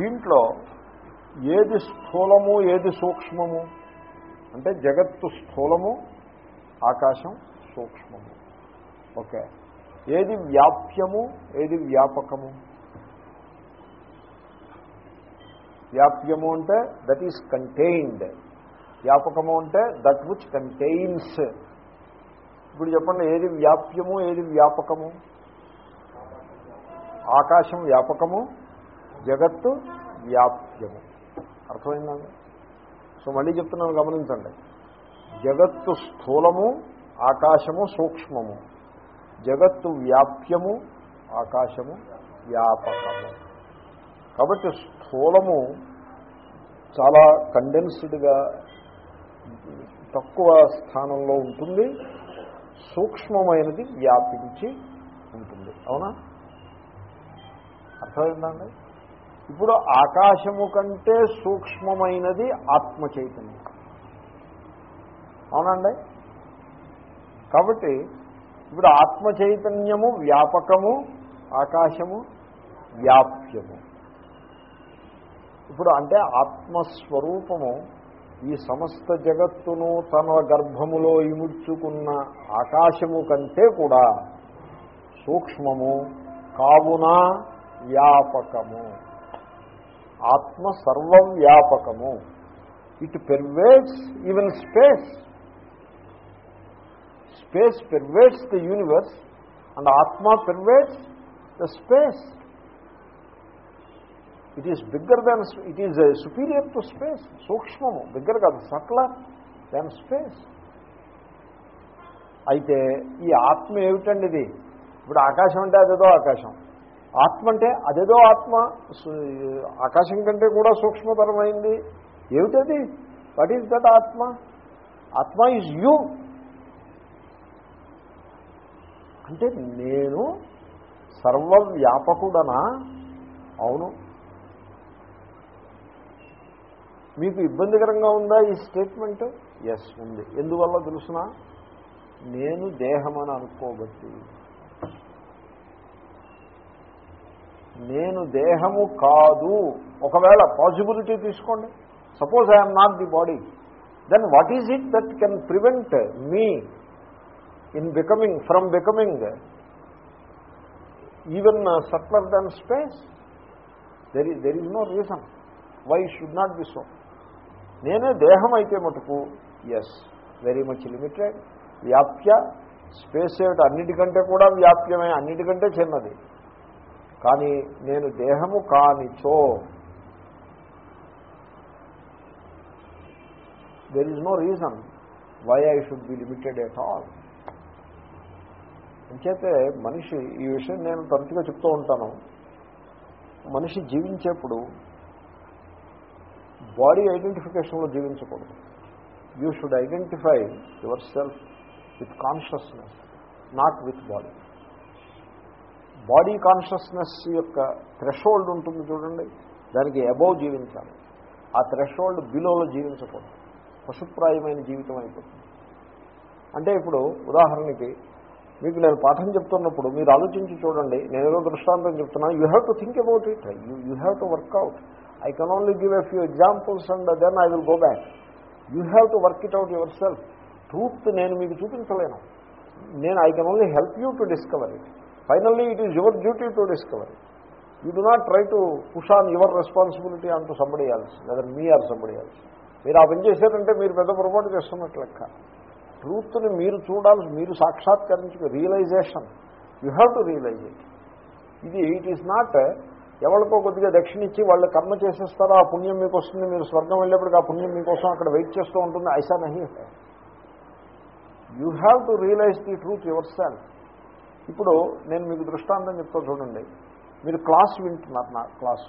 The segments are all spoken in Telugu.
దీంట్లో ఏది స్థూలము ఏది సూక్ష్మము? అంటే జగత్తు స్థూలము ఆకాశం సూక్ష్మము. ఓకే. ఏది వ్యాప్యము ఏది వ్యాపకము? వ్యాప్యము అంటే దట్ ఈస్ కంటైన్డ్ వ్యాపకము అంటే దట్ విచ్ కంటైన్స్ ఇప్పుడు చెప్పండి ఏది వ్యాప్యము ఏది వ్యాపకము? ఆకాశం వ్యాపకము జగత్తు వ్యాప్యము. అర్థమైందండి? సో మళ్ళీ చెప్తున్నాను గమనించండి. జగత్తు స్థూలము ఆకాశము సూక్ష్మము. జగత్తు వ్యాప్యము ఆకాశము వ్యాపకము. కాబట్టి స్థూలము చాలా కండెన్స్డ్గా తక్కువ స్థానంలో ఉంటుంది. సూక్ష్మమైనది వ్యాపించి ఉంటుంది. అవునా? అర్థమైందండి ఇప్పుడు ఆకాశము కంటే సూక్ష్మమైనది ఆత్మ చైతన్యం అవునండి? కాబట్టి ఇప్పుడు ఆత్మ చైతన్యము వ్యాపకము ఆకాశము వ్యాప్యము. ఇప్పుడు అంటే ఆత్మస్వరూపము ఈ సమస్త జగత్తును తన గర్భములో ఇముడ్చుకున్న ఆకాశము కంటే కూడా సూక్ష్మము కావున వ్యాపకము. ఆత్మ సర్వవ్యాపకము it pervades even space space pervades the universe and ఆత్మ pervades the space it is bigger than it is superior to space సూక్ష్మము బిగ్గర్ కాదు సట్లర్ దాన్ స్పేస్ అయితే ఈ ఆత్మ ఏమిటండి ఇది? ఇప్పుడు ఆకాశం అంటే అదేదో ఆకాశం. ఆత్మ అంటే అదేదో ఆత్మ. ఆకాశం కంటే కూడా సూక్ష్మతరమైంది. ఏమిటది? వాట్ ఈజ్ దట్ ఆత్మ? ఆత్మ ఈజ్ యూ. అంటే నేను సర్వవ్యాపకుడనా? అవును. మీకు ఇబ్బందికరంగా ఉందా ఈ స్టేట్మెంట్? ఎస్ ఉంది. ఎందువల్ల తెలుసిన? నేను దేహమని అనుకోబట్టి. నేను దేహము కాదు. ఒకవేళ పాసిబిలిటీ తీసుకోండి. Suppose I'm not the body. Then what is it that can prevent me in becoming from becoming even subtler than space? There there is no reason why should not be so నేనే దేహం అయితే మటుకు ఎస్ వెరీ మచ్ లిమిటెడ్ వ్యాప్య స్పేస్ ఏమిటి? అన్నిటికంటే కూడా వ్యాప్యమే అన్నిటికంటే చిన్నది. కానీ నేను దేహము కానిచో there is no reason why I should be limited at all అంచేతే మనిషి ఈ విషయం నేను తరచుగా చెప్తూ ఉంటాను. మనిషి జీవించేప్పుడు బాడీ ఐడెంటిఫికేషన్లో జీవించకూడదు. You should identify yourself with consciousness not with body body consciousness యొక్క థ్రెషోల్డ్ ఉంటుంది చూడండి దానికి అబౌవ్ జీవించాలి. ఆ థ్రెషోల్డ్ బిలోలో జీవించకూడదు. పశుప్రాయమైన జీవితం అయిపోతుంది. అంటే ఇప్పుడు ఉదాహరణకి మీకు నేను పాఠం చెప్తున్నప్పుడు మీరు ఆలోచించి చూడండి నేను ఏదో దృష్టాంతం చెప్తున్నా you have to think about it you you have to work out I can only give a few examples and then I will go back you have to work it out yourself truth నేను మీకు చూపించలేను. నేను I can only help you to discover it finally it is your duty to discover you do not try to push on your responsibility onto somebody else లేదా మీ ఆర్ సంబడి ఎల్స్ మీరు ఆ పని చేశారంటే మీరు పెద్ద పొరపాటు చేస్తున్నట్లు లెక్క. ట్రూత్ని మీరు చూడాల్సి మీరు సాక్షాత్కరించు realisation you have to realise it ఇది ఇట్ ఈస్ నాట్ ఎవరికో కొద్దిగా దక్షిణ ఇచ్చి వాళ్ళు కర్మ చేసేస్తారో ఆ పుణ్యం మీకు వస్తుంది మీరు స్వర్గం వెళ్ళేప్పటికి ఆ పుణ్యం మీకోసం అక్కడ వెయిట్ చేస్తూ ఉంటుంది ఐసా నహి. You have to realise the truth yourself ఇప్పుడు నేను మీకు దృష్టాంతం చెప్తా చూడండి. మీరు క్లాస్ వింటున్నారు నా క్లాస్.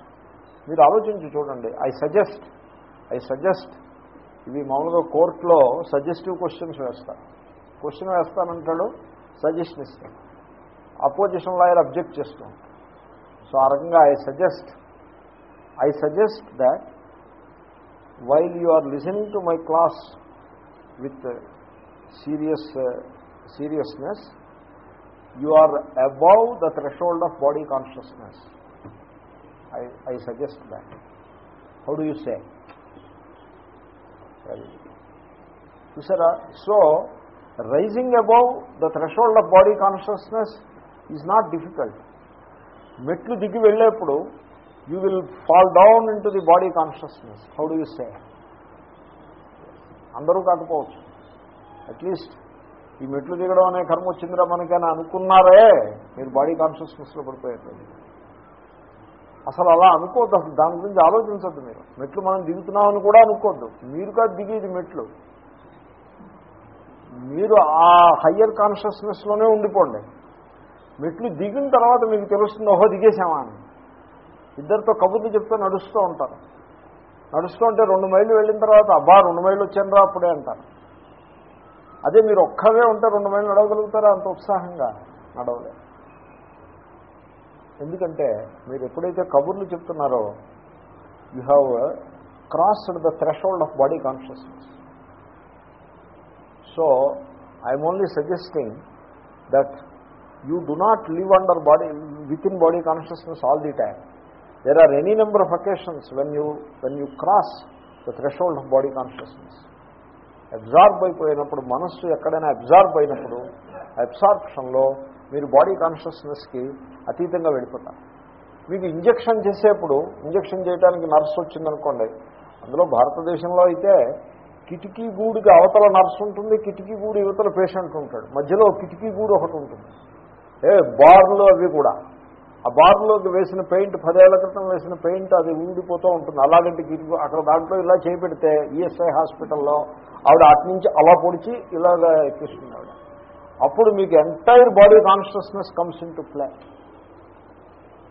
మీరు ఆలోచించి చూడండి. ఐ సజెస్ట్ ఐ సజెస్ట్ ఇవి మామూలుగా కోర్టులో సజెస్టివ్ క్వశ్చన్స్ వేస్తారు. క్వశ్చన్ వేస్తానంటాడు సజెషన్ ఇస్తాడు. అపోజిషన్ లాయర్ అబ్జెక్ట్ చేస్తూ సో ఆ రకంగా I suggest I suggest that while you are listening to my class with serious seriousness you are above the threshold of body consciousness. I I suggest that how do you say చూసారా so rising above the threshold of body consciousness is not difficult మెట్లు దిగి వెళ్ళేప్పుడు you will fall down into the body consciousness how do you say అందరూ కాకపోవచ్చు. అట్లీస్ట్ ఈ మెట్లు దిగడం అనే కర్మ వచ్చిందిరా మనకని అనుకున్నారే మీరు బాడీ కాన్షియస్నెస్లో పడిపోయారు. అసలు అలా అనుకోవద్దు అసలు దాని గురించి ఆలోచించద్దు మీరు. మెట్లు మనం దిగుతున్నామని కూడా అనుకోవద్దు మీరు కాదు దిగేది మెట్లు. మీరు ఆ హయ్యర్ కాన్షియస్నెస్లోనే ఉండిపోండి. మెట్లు దిగిన తర్వాత మీకు తెలుస్తుంది ఓహో దిగేసామా అని. ఇద్దరితో కబుర్లు చెప్తూ నడుస్తూ ఉంటారు. నడుస్తూ ఉంటే రెండు మైళ్ళు వెళ్ళిన తర్వాత అబ్బా రెండు మైళ్ళు వచ్చానరా అప్పుడే అంటారు. అదే మీరు ఒక్కవే ఉంటే రెండు మైళ్ళు నడవగలుగుతారా? అంత ఉత్సాహంగా నడవలే. ఎందుకంటే మీరు ఎప్పుడైతే కబుర్లు చెప్తున్నారో you have crossed the threshold of body consciousness so I'm only suggesting that you do not live under body within body consciousness all the time there are any number of occasions when you when you cross the threshold of body consciousness absorb అయిపోయినప్పుడు మనస్సు ఎక్కడైనా అబ్జార్బ్ అయినప్పుడు అబ్సార్ప్షన్లో మీరు బాడీ కాన్షియస్నెస్కి అతీతంగా వెళ్ళిపోతారు. మీకు ఇంజక్షన్ చేసేప్పుడు ఇంజక్షన్ చేయడానికి నర్స్ వచ్చిందనుకోండి అందులో భారతదేశంలో అయితే కిటికీ గూడికి అవతల నర్స్ ఉంటుంది కిటికీ గూడు యువతల పేషెంట్ ఉంటాడు. మధ్యలో కిటికీ గూడు ఒకటి ఉంటుంది. ఏ బార్లు అవి కూడా. ఆ బార్లోకి వేసిన పెయింట్ పదేళ్ళ క్రితం వేసిన పెయింట్ అది ఉండిపోతూ ఉంటుంది. అలాగంటే కిటికీ అక్కడ దాంట్లో ఇలా చేపెడితే ఈఎస్ఐ హాస్పిటల్లో ఆవిడ అటు నుంచి అలా పొడిచి ఇలాగ ఎక్కిస్తుంది ఆవిడ. అప్పుడు మీకు entire body consciousness comes into play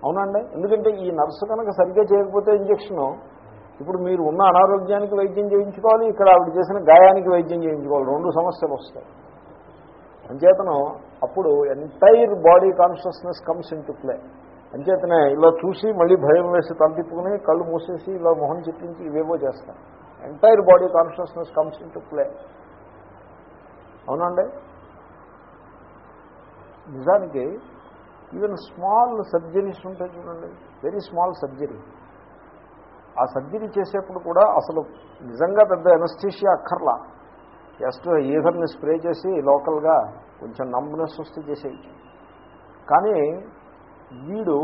అవునండి ఎందుకంటే ఈ నర్సు కనుక సరిగ్గా చేయకపోతే ఇంజక్షను ఇప్పుడు మీరు ఉన్న అనారోగ్యానికి వైద్యం చేయించుకోవాలి ఇక్కడ ఆవిడ చేసిన గాయానికి వైద్యం చేయించుకోవాలి రెండు సమస్యలు వస్తాయి. అంచేతను అప్పుడు entire body consciousness comes into play. అంచేతనే ఇలా చూసి మళ్ళీ భయం వేసి తలతిప్పుకుని కళ్ళు మూసేసి ఇలా మొహం చిట్లించి ఇవేవో చేస్తాను entire body consciousness comes into play అవునండి? నిజానికి ఈవెన్ స్మాల్ సర్జరీస్ ఉంటాయి చూడండి. వెరీ స్మాల్ సర్జరీ ఆ సర్జరీ చేసేప్పుడు కూడా అసలు నిజంగా పెద్ద ఎనస్థీషియా అక్కర్లా. జస్ట్ ఈధర్ని స్ప్రే చేసి లోకల్గా కొంచెం నంబ్నెస్ వస్తే చేసేయచ్చు. కానీ వీడు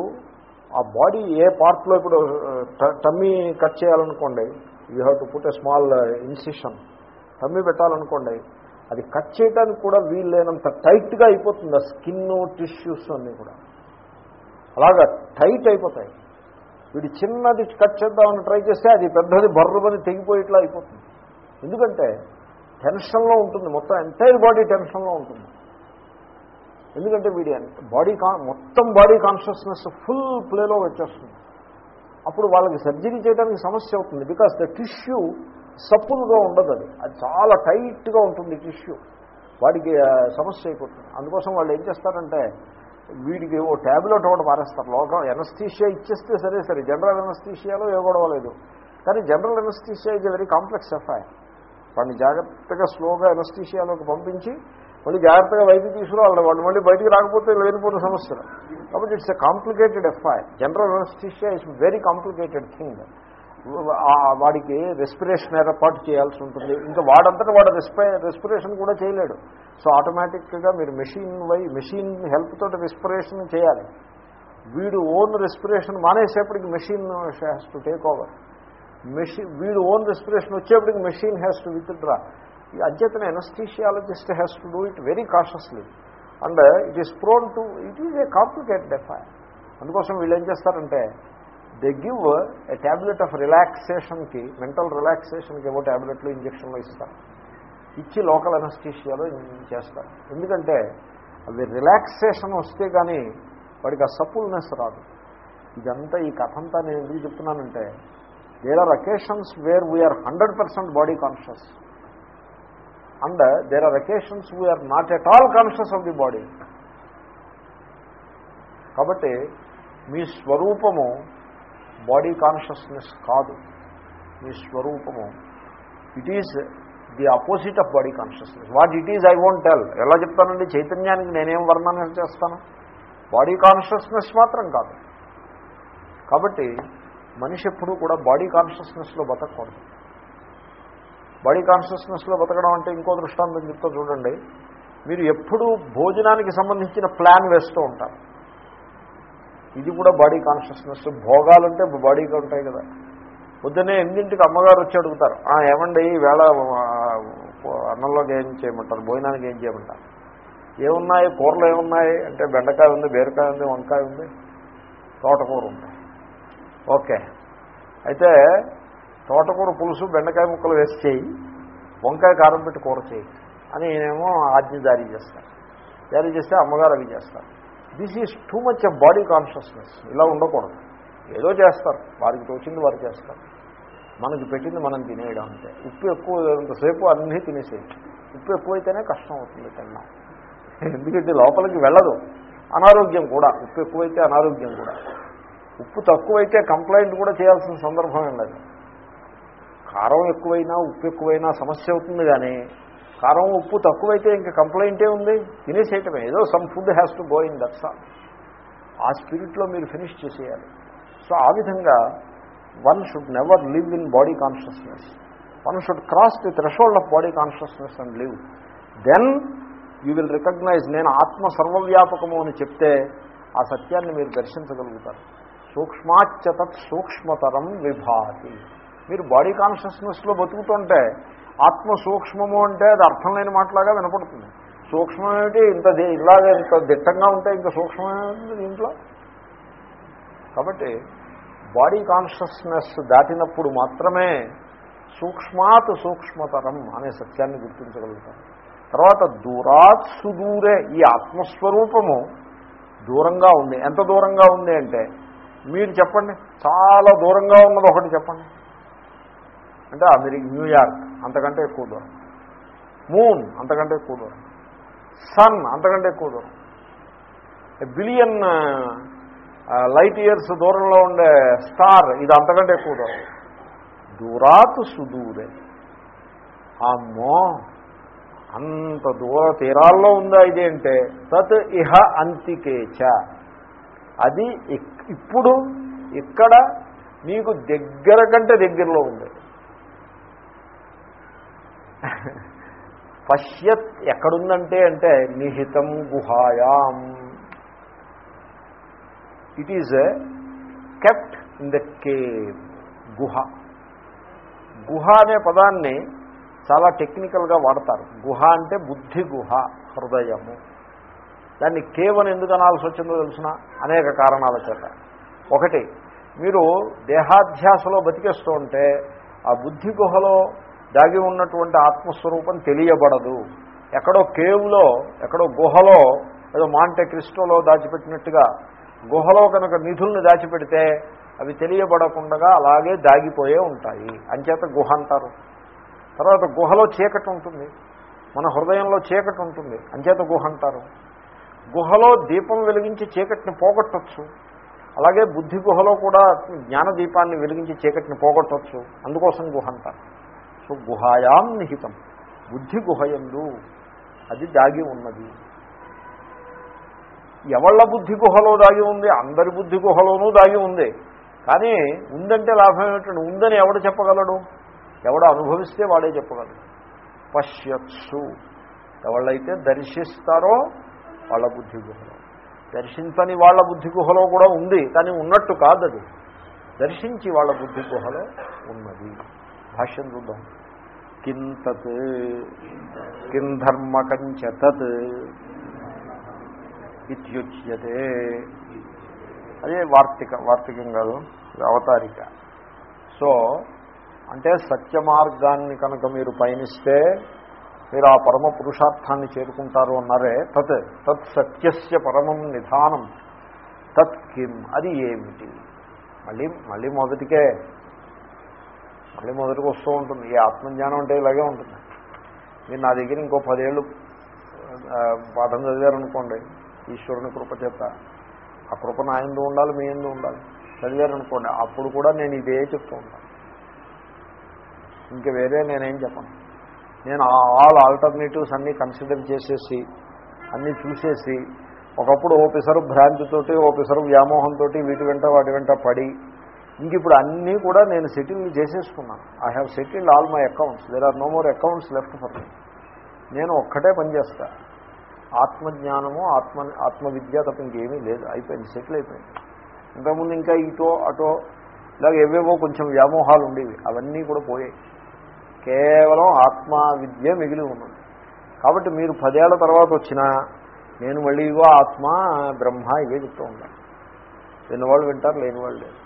ఆ బాడీ ఏ పార్ట్లో ఇప్పుడు tummy cut చేయాలనుకోండి you have to put a small incision tummy పెట్టాలనుకోండి అది కట్ చేయడానికి కూడా వీలు లేనంత టైట్గా అయిపోతుంది ఆ స్కిన్ టిష్యూస్ అన్నీ కూడా. అలాగా టైట్ అయిపోతాయి. వీడి చిన్నది కట్ చేద్దామని ట్రై చేస్తే అది పెద్దది బర్రమని తెగిపోయేట్లా అయిపోతుంది. ఎందుకంటే టెన్షన్లో ఉంటుంది మొత్తం ఎంటైర్ బాడీ టెన్షన్లో ఉంటుంది. ఎందుకంటే వీడి బాడీ కాన్ మొత్తం బాడీ కాన్షియస్నెస్ ఫుల్ ప్లేలో వచ్చేస్తుంది. అప్పుడు వాళ్ళకి సర్జరీ చేయడానికి సమస్య అవుతుంది. బికాస్ ద టిష్యూ సప్పులుగా ఉండదు అది. అది చాలా టైట్గా ఉంటుంది టిష్యూ వాడికి సమస్య అయిపోతుంది. అందుకోసం వాళ్ళు ఏం చేస్తారంటే వీడికి ఓ ట్యాబ్లెట్ ఒకటి మారేస్తారు లోకం ఎనస్థీషియా ఇచ్చేస్తే సరే సరే. జనరల్ ఎనస్థీషియాలో ఏ గొడవ లేదు. కానీ జనరల్ ఎనస్థీషియా ఇది వెరీ కాంప్లెక్స్ ఎఫ్ఐఆర్ వాడిని జాగ్రత్తగా స్లోగా ఎనస్థీషియాలోకి పంపించి మళ్ళీ జాగ్రత్తగా బయటికి తీసుకురావాలి. వాడు మళ్ళీ బయటికి రాకపోతే లేనిపోతే సమస్య కాబట్టి it's a complicated affair general anaesthesia is very complicated thing వాడికి రెస్పిరేషన్ ఏర్పాటు చేయాల్సి ఉంటుంది. ఇంకా వాడంతటా వాడు రెస్పిరేషన్ కూడా చేయలేడు. సో ఆటోమేటిక్గా మీరు మెషిన్ వై మెషిన్ హెల్ప్ తోటి రెస్పిరేషన్ చేయాలి. వీడు own respiration మానేసేపటికి machine has to take over machine వీడు ఓన్ రెస్పిరేషన్ వచ్చేప్పటికి machine has to withdraw అధ్యతన anaesthesiologist has to do it very cautiously and it is prone to it is a complicated affair అందుకోసం వీళ్ళు ఏం చేస్తారంటే they give a tablet of రిలాక్సేషన్కి mental రిలాక్సేషన్కి ఏవో ట్యాబ్లెట్లు ఇంజక్షన్లు ఇస్తారు. ఇచ్చి లోకల్ ఎనస్టీషియాలో చేస్తారు. ఎందుకంటే అవి రిలాక్సేషన్ వస్తే కానీ వాడికి ఆ సపుల్నెస్ రాదు. ఇదంతా ఈ కథంతా నేను ఎందుకు చెప్తున్నానంటే there are occasions where we are hundred percent body conscious and there are occasions we are not at all conscious of the body కాబట్టి మీ స్వరూపము బాడీ కాన్షియస్నెస్ కాదు మీ స్వరూపము it is the opposite of body consciousness what it is I won't tell ఎలా చెప్తానండి చైతన్యానికి నేనేం వర్ణన చేస్తాను బాడీ కాన్షియస్నెస్ మాత్రం కాదు కాబట్టి మనిషి ఎప్పుడూ కూడా బాడీ కాన్షియస్నెస్లో బతకూడదు బాడీ కాన్షియస్నెస్లో బతకడం అంటే ఇంకో దృష్టాంతం చెప్తా చూడండి. మీరు ఎప్పుడూ భోజనానికి సంబంధించిన ప్లాన్ వేస్తూ ఉంటారు. ఇది కూడా బాడీ కాన్షియస్నెస్. భోగాలంటే బాడీగా ఉంటాయి కదా. పొద్దున్నే ఎనిమిదింటికి అమ్మగారు వచ్చి అడుగుతారు ఏమండి ఈవేళ అన్నంలోకి ఏం చేయమంటారు? భోజనానికి ఏం చేయమంటారు? ఏమున్నాయి? కూరలు ఏమున్నాయి? అంటే బెండకాయ ఉంది బీరకాయ ఉంది వంకాయ ఉంది తోటకూర ఉంది. ఓకే. అయితే తోటకూర పులుసు బెండకాయ ముక్కలు వేసి చేయి. వంకాయ కారం పెట్టి కూర చేయి అని నేనేమో ఆజ్ఞ జారీ చేస్తాను జారీ చేస్తే అమ్మగారు అవి చేస్తారు. This is too much of body consciousness ఇలా ఉండకూడదు. ఏదో చేస్తారు. వారికి తోచింది వారు చేస్తారు. మనకి పెట్టింది మనం తినేయడం అంతే. ఉప్పు ఎక్కువ ఎంతసేపు అన్నీ తినేసేయచ్చు ఉప్పు ఎక్కువైతేనే కష్టం అవుతుంది తిన్నాం ఎందుకంటే లోపలికి వెళ్ళదు. అనారోగ్యం కూడా. ఉప్పు ఎక్కువైతే అనారోగ్యం కూడా. ఉప్పు తక్కువైతే కంప్లైంట్ కూడా చేయాల్సిన సందర్భం ఏం లేదు. కారం ఎక్కువైనా ఉప్పు ఎక్కువైనా సమస్య అవుతుంది కానీ కారం ఉప్పు తక్కువైతే ఇంకా కంప్లైంటే ఉంది. తినేసేయటమే. ఏదో some food has to go in that's ఆ స్పిరిట్లో మీరు ఫినిష్ చేసేయాలి. సో ఆ విధంగా one should never live in body consciousness one should cross the threshold of body consciousness and live then you will recognize నేను ఆత్మ సర్వవ్యాపకము అని చెప్తే ఆ సత్యాన్ని మీరు దర్శించగలుగుతారు. సూక్ష్మాచ్చ సూక్ష్మతరం విభాతి. మీరు బాడీ కాన్షియస్నెస్లో బతుకుతుంటే ఆత్మ సూక్ష్మము అంటే అది అర్థం లేని మాటలాగా వినపడుతుంది. సూక్ష్మం ఏమిటి? ఇంత ఇలాగే ఇంత దిట్టంగా ఉంటే ఇంకా సూక్ష్మమేమిటి దీంట్లో? కాబట్టి బాడీ కాన్షియస్నెస్ దాటినప్పుడు మాత్రమే సూక్ష్మాత్ సూక్ష్మతరం అనే సత్యాన్ని గుర్తించగలుగుతాం. తర్వాత దూరాత్ సుదూరే ఈ ఆత్మస్వరూపము దూరంగా ఉంది. ఎంత దూరంగా ఉంది అంటే మీరు చెప్పండి. చాలా దూరంగా ఉన్నది ఒకటి చెప్పండి. అంటే అమెరికా న్యూయార్క్ అంతకంటే ఎక్కువ దూరం. మూన్ అంతకంటే ఎక్కువ దూరం. సన్ అంతకంటే ఎక్కువ దూరం. బిలియన్ లైట్ ఇయర్స్ దూరంలో ఉండే స్టార్ ఇది అంతకంటే ఎక్కువ దూరం. దూరాత్ సుదూరే. అమ్మో అంత దూర తీరాల్లో ఉందా ఇది అంటే తత్ ఇహ అంతికేచ. అది ఇప్పుడు ఇక్కడ మీకు దగ్గర కంటే దగ్గరలో ఉంది. పశ్యత్ ఎక్కడుందంటే అంటే నిహితం గుహాయాం. It is kept in the cave గుహ. గుహ అనే పదాన్ని చాలా టెక్నికల్గా వాడతారు. గుహ అంటే బుద్ధి గుహ హృదయము. దాన్ని కేవలం ఎందుకు అనాల్సి వచ్చిందో తెలిసిన? అనేక కారణాల చేత. ఒకటి మీరు దేహాధ్యాసలో బతికేస్తూ ఉంటే ఆ బుద్ధి గుహలో దాగి ఉన్నటువంటి ఆత్మస్వరూపం తెలియబడదు. ఎక్కడో కేవ్లో ఎక్కడో గుహలో ఏదో మాంటే క్రిస్టోలో దాచిపెట్టినట్టుగా గుహలో కనుక నిధుల్ని దాచిపెడితే అవి తెలియబడకుండా అలాగే దాగిపోయే ఉంటాయి. అంచేత గుహ అంటారు. తర్వాత గుహలో చీకటి ఉంటుంది. మన హృదయంలో చీకటి ఉంటుంది. అంచేత గుహ అంటారు. గుహలో దీపం వెలిగించి చీకటిని పోగొట్టచ్చు. అలాగే బుద్ధి గుహలో కూడా జ్ఞాన దీపాన్ని వెలిగించి చీకటిని పోగొట్టచ్చు. అందుకోసం గుహ అంటారు. సో గుహాయాం నిహితం. బుద్ధి గుహయందు అది దాగి ఉన్నది. ఎవళ్ళ బుద్ధి గుహలో దాగి ఉంది? అందరి బుద్ధి గుహలోనూ దాగి ఉంది. కానీ ఉందంటే లాభం ఏమిటండి? ఉందని ఎవడు చెప్పగలడు? ఎవడు అనుభవిస్తే వాడే చెప్పగలడు. పశ్యత్సు. ఎవళ్ళైతే దర్శిస్తారో వాళ్ళ బుద్ధి గుహలో. దర్శించని వాళ్ళ బుద్ధి గుహలో కూడా ఉంది కానీ ఉన్నట్టు కాదది. దర్శించి వాళ్ళ బుద్ధి గుహలో ఉన్నది. భాష్యం చూద్దాం. కింతత్ కిం ధర్మకంచ తత్ ఇత్యుచ్యతే. అదే వార్తిక వార్తికం కాదు అవతారిక. సో అంటే సత్య మార్గాన్ని కనుక మీరు పయనిస్తే మీరు ఆ పరమ పురుషార్థాన్ని చేరుకుంటారు అన్నారే తత్ తత్ సత్యస్య పరమం నిధానం. తత్ కిం అది ఏమిటి? మళ్ళీ మళ్ళీ మొదటికే మళ్ళీ మొదటికి వస్తూ ఉంటుంది. ఈ ఆత్మజ్ఞానం అంటే ఇలాగే ఉంటుంది. మీరు నా దగ్గర ఇంకో పదేళ్ళు పాఠం చదివారనుకోండి ఈశ్వరుని కృప చేత. ఆ కృప నా ఎందు ఉండాలి మీ ఎందు ఉండాలి. చదివారనుకోండి అప్పుడు కూడా నేను ఇదే చెప్తూ ఉంటాను ఇంక వేరే నేనేం చెప్పను. నేను ఆల్ ఆల్టర్నేటివ్స్ అన్నీ కన్సిడర్ చేసేసి అన్నీ చూసేసి ఒకప్పుడు ఓపెసరు భ్రాంతితోటి ఓపెసరు వ్యామోహంతో వీటి వెంట వాటి వెంట పడి ఇంక ఇప్పుడు అన్నీ కూడా నేను సెటిల్ చేసేసుకున్నాను. I have settled all my accounts there are no more accounts left for me నేను ఒక్కటే పనిచేస్తా ఆత్మజ్ఞానము ఆత్మ ఆత్మవిద్య తప్ప ఇంకేమీ లేదు. అయిపోయింది సెటిల్ అయిపోయింది. ఇంతకుముందు ఇంకా ఇటో అటో ఇలాగ ఏవేవో కొంచెం వ్యామోహాలు ఉండేవి. అవన్నీ కూడా పోయాయి. కేవలం ఆత్మ విద్య మిగిలి ఉన్నది. కాబట్టి మీరు పదేళ్ళ తర్వాత వచ్చినా నేను మళ్ళీ ఇవో ఆత్మ బ్రహ్మ ఇవే చెప్తూ ఉంటాను. విన్నవాళ్ళు వింటారు లేని వాళ్ళు లేదు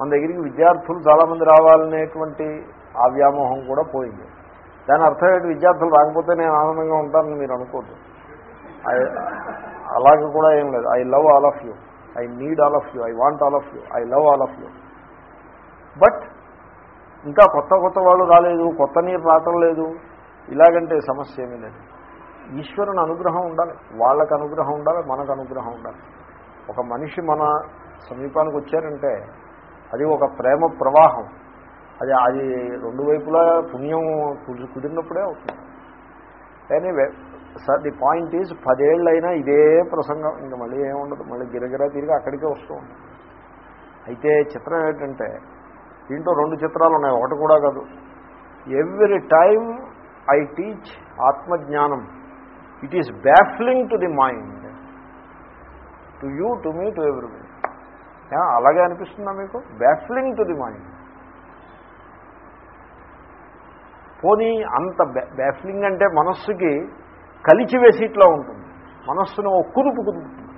మన దగ్గరికి విద్యార్థులు చాలామంది రావాలనేటువంటి ఆ వ్యామోహం కూడా పోయింది. దాని అర్థం ఏంటి? విద్యార్థులు రాకపోతే నేను ఆనందంగా ఉంటానని మీరు అనుకోద్దు. అలాగే కూడా ఏం లేదు. I love all of you. I need all of you. I want all of you. I love all of you. But ఇంకా కొత్త కొత్త వాళ్ళు రాలేదు కొత్త నీరు రావటం లేదు. ఇలాగంటే సమస్య ఏమీ లేదు. ఈశ్వరుని అనుగ్రహం ఉండాలి. వాళ్ళకు అనుగ్రహం ఉండాలి మనకు అనుగ్రహం ఉండాలి. ఒక మనిషి మన సమీపానికి వచ్చారంటే అది ఒక ప్రేమ ప్రవాహం. అది అది రెండు వైపులా పుణ్యం కుదిరినప్పుడే అవుతుంది. Anyway sir the point is పదేళ్ళైనా ఇదే ప్రసంగం. ఇంకా మళ్ళీ ఏముండదు మళ్ళీ గిరగిరా తిరిగి అక్కడికే వస్తూ ఉంటుంది అయితే చిత్రం ఏంటంటే దీంట్లో రెండు చిత్రాలు ఉన్నాయి. ఒకటి కూడా కాదు. ఎవ్రీ టైమ్ ఐ టీచ్ ఆత్మజ్ఞానం it is baffling to the mind to you to me to every అలాగే అనిపిస్తుందా మీకు? బ్యాఫ్లింగ్ టు ది మైండ్ పోనీ అంత బ్యాఫ్లింగ్ అంటే మనస్సుకి కలిచివేసి ఇట్లా ఉంటుంది. మనస్సును ఒక కుదుపు కుదుపుతుంది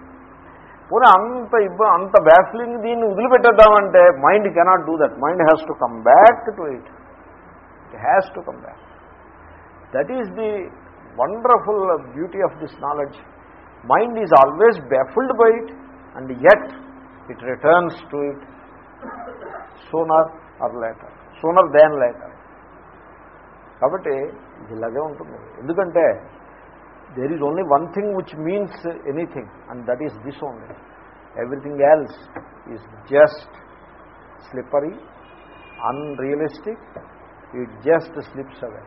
పోనీ అంత ఇబ్బ అంత బ్యాఫ్లింగ్ దీన్ని వదిలిపెట్టేద్దామంటే mind cannot do that mind has to come back to it it has to come back that is the wonderful beauty of this knowledge mind is always baffled by it and yet it returns to it sooner or later sooner than later కాబట్టి ఇది ఇలాగే ఉంటుంది. ఎందుకంటే there is only one thing which means anything and that is this only everything else is just slippery unrealistic it just slips away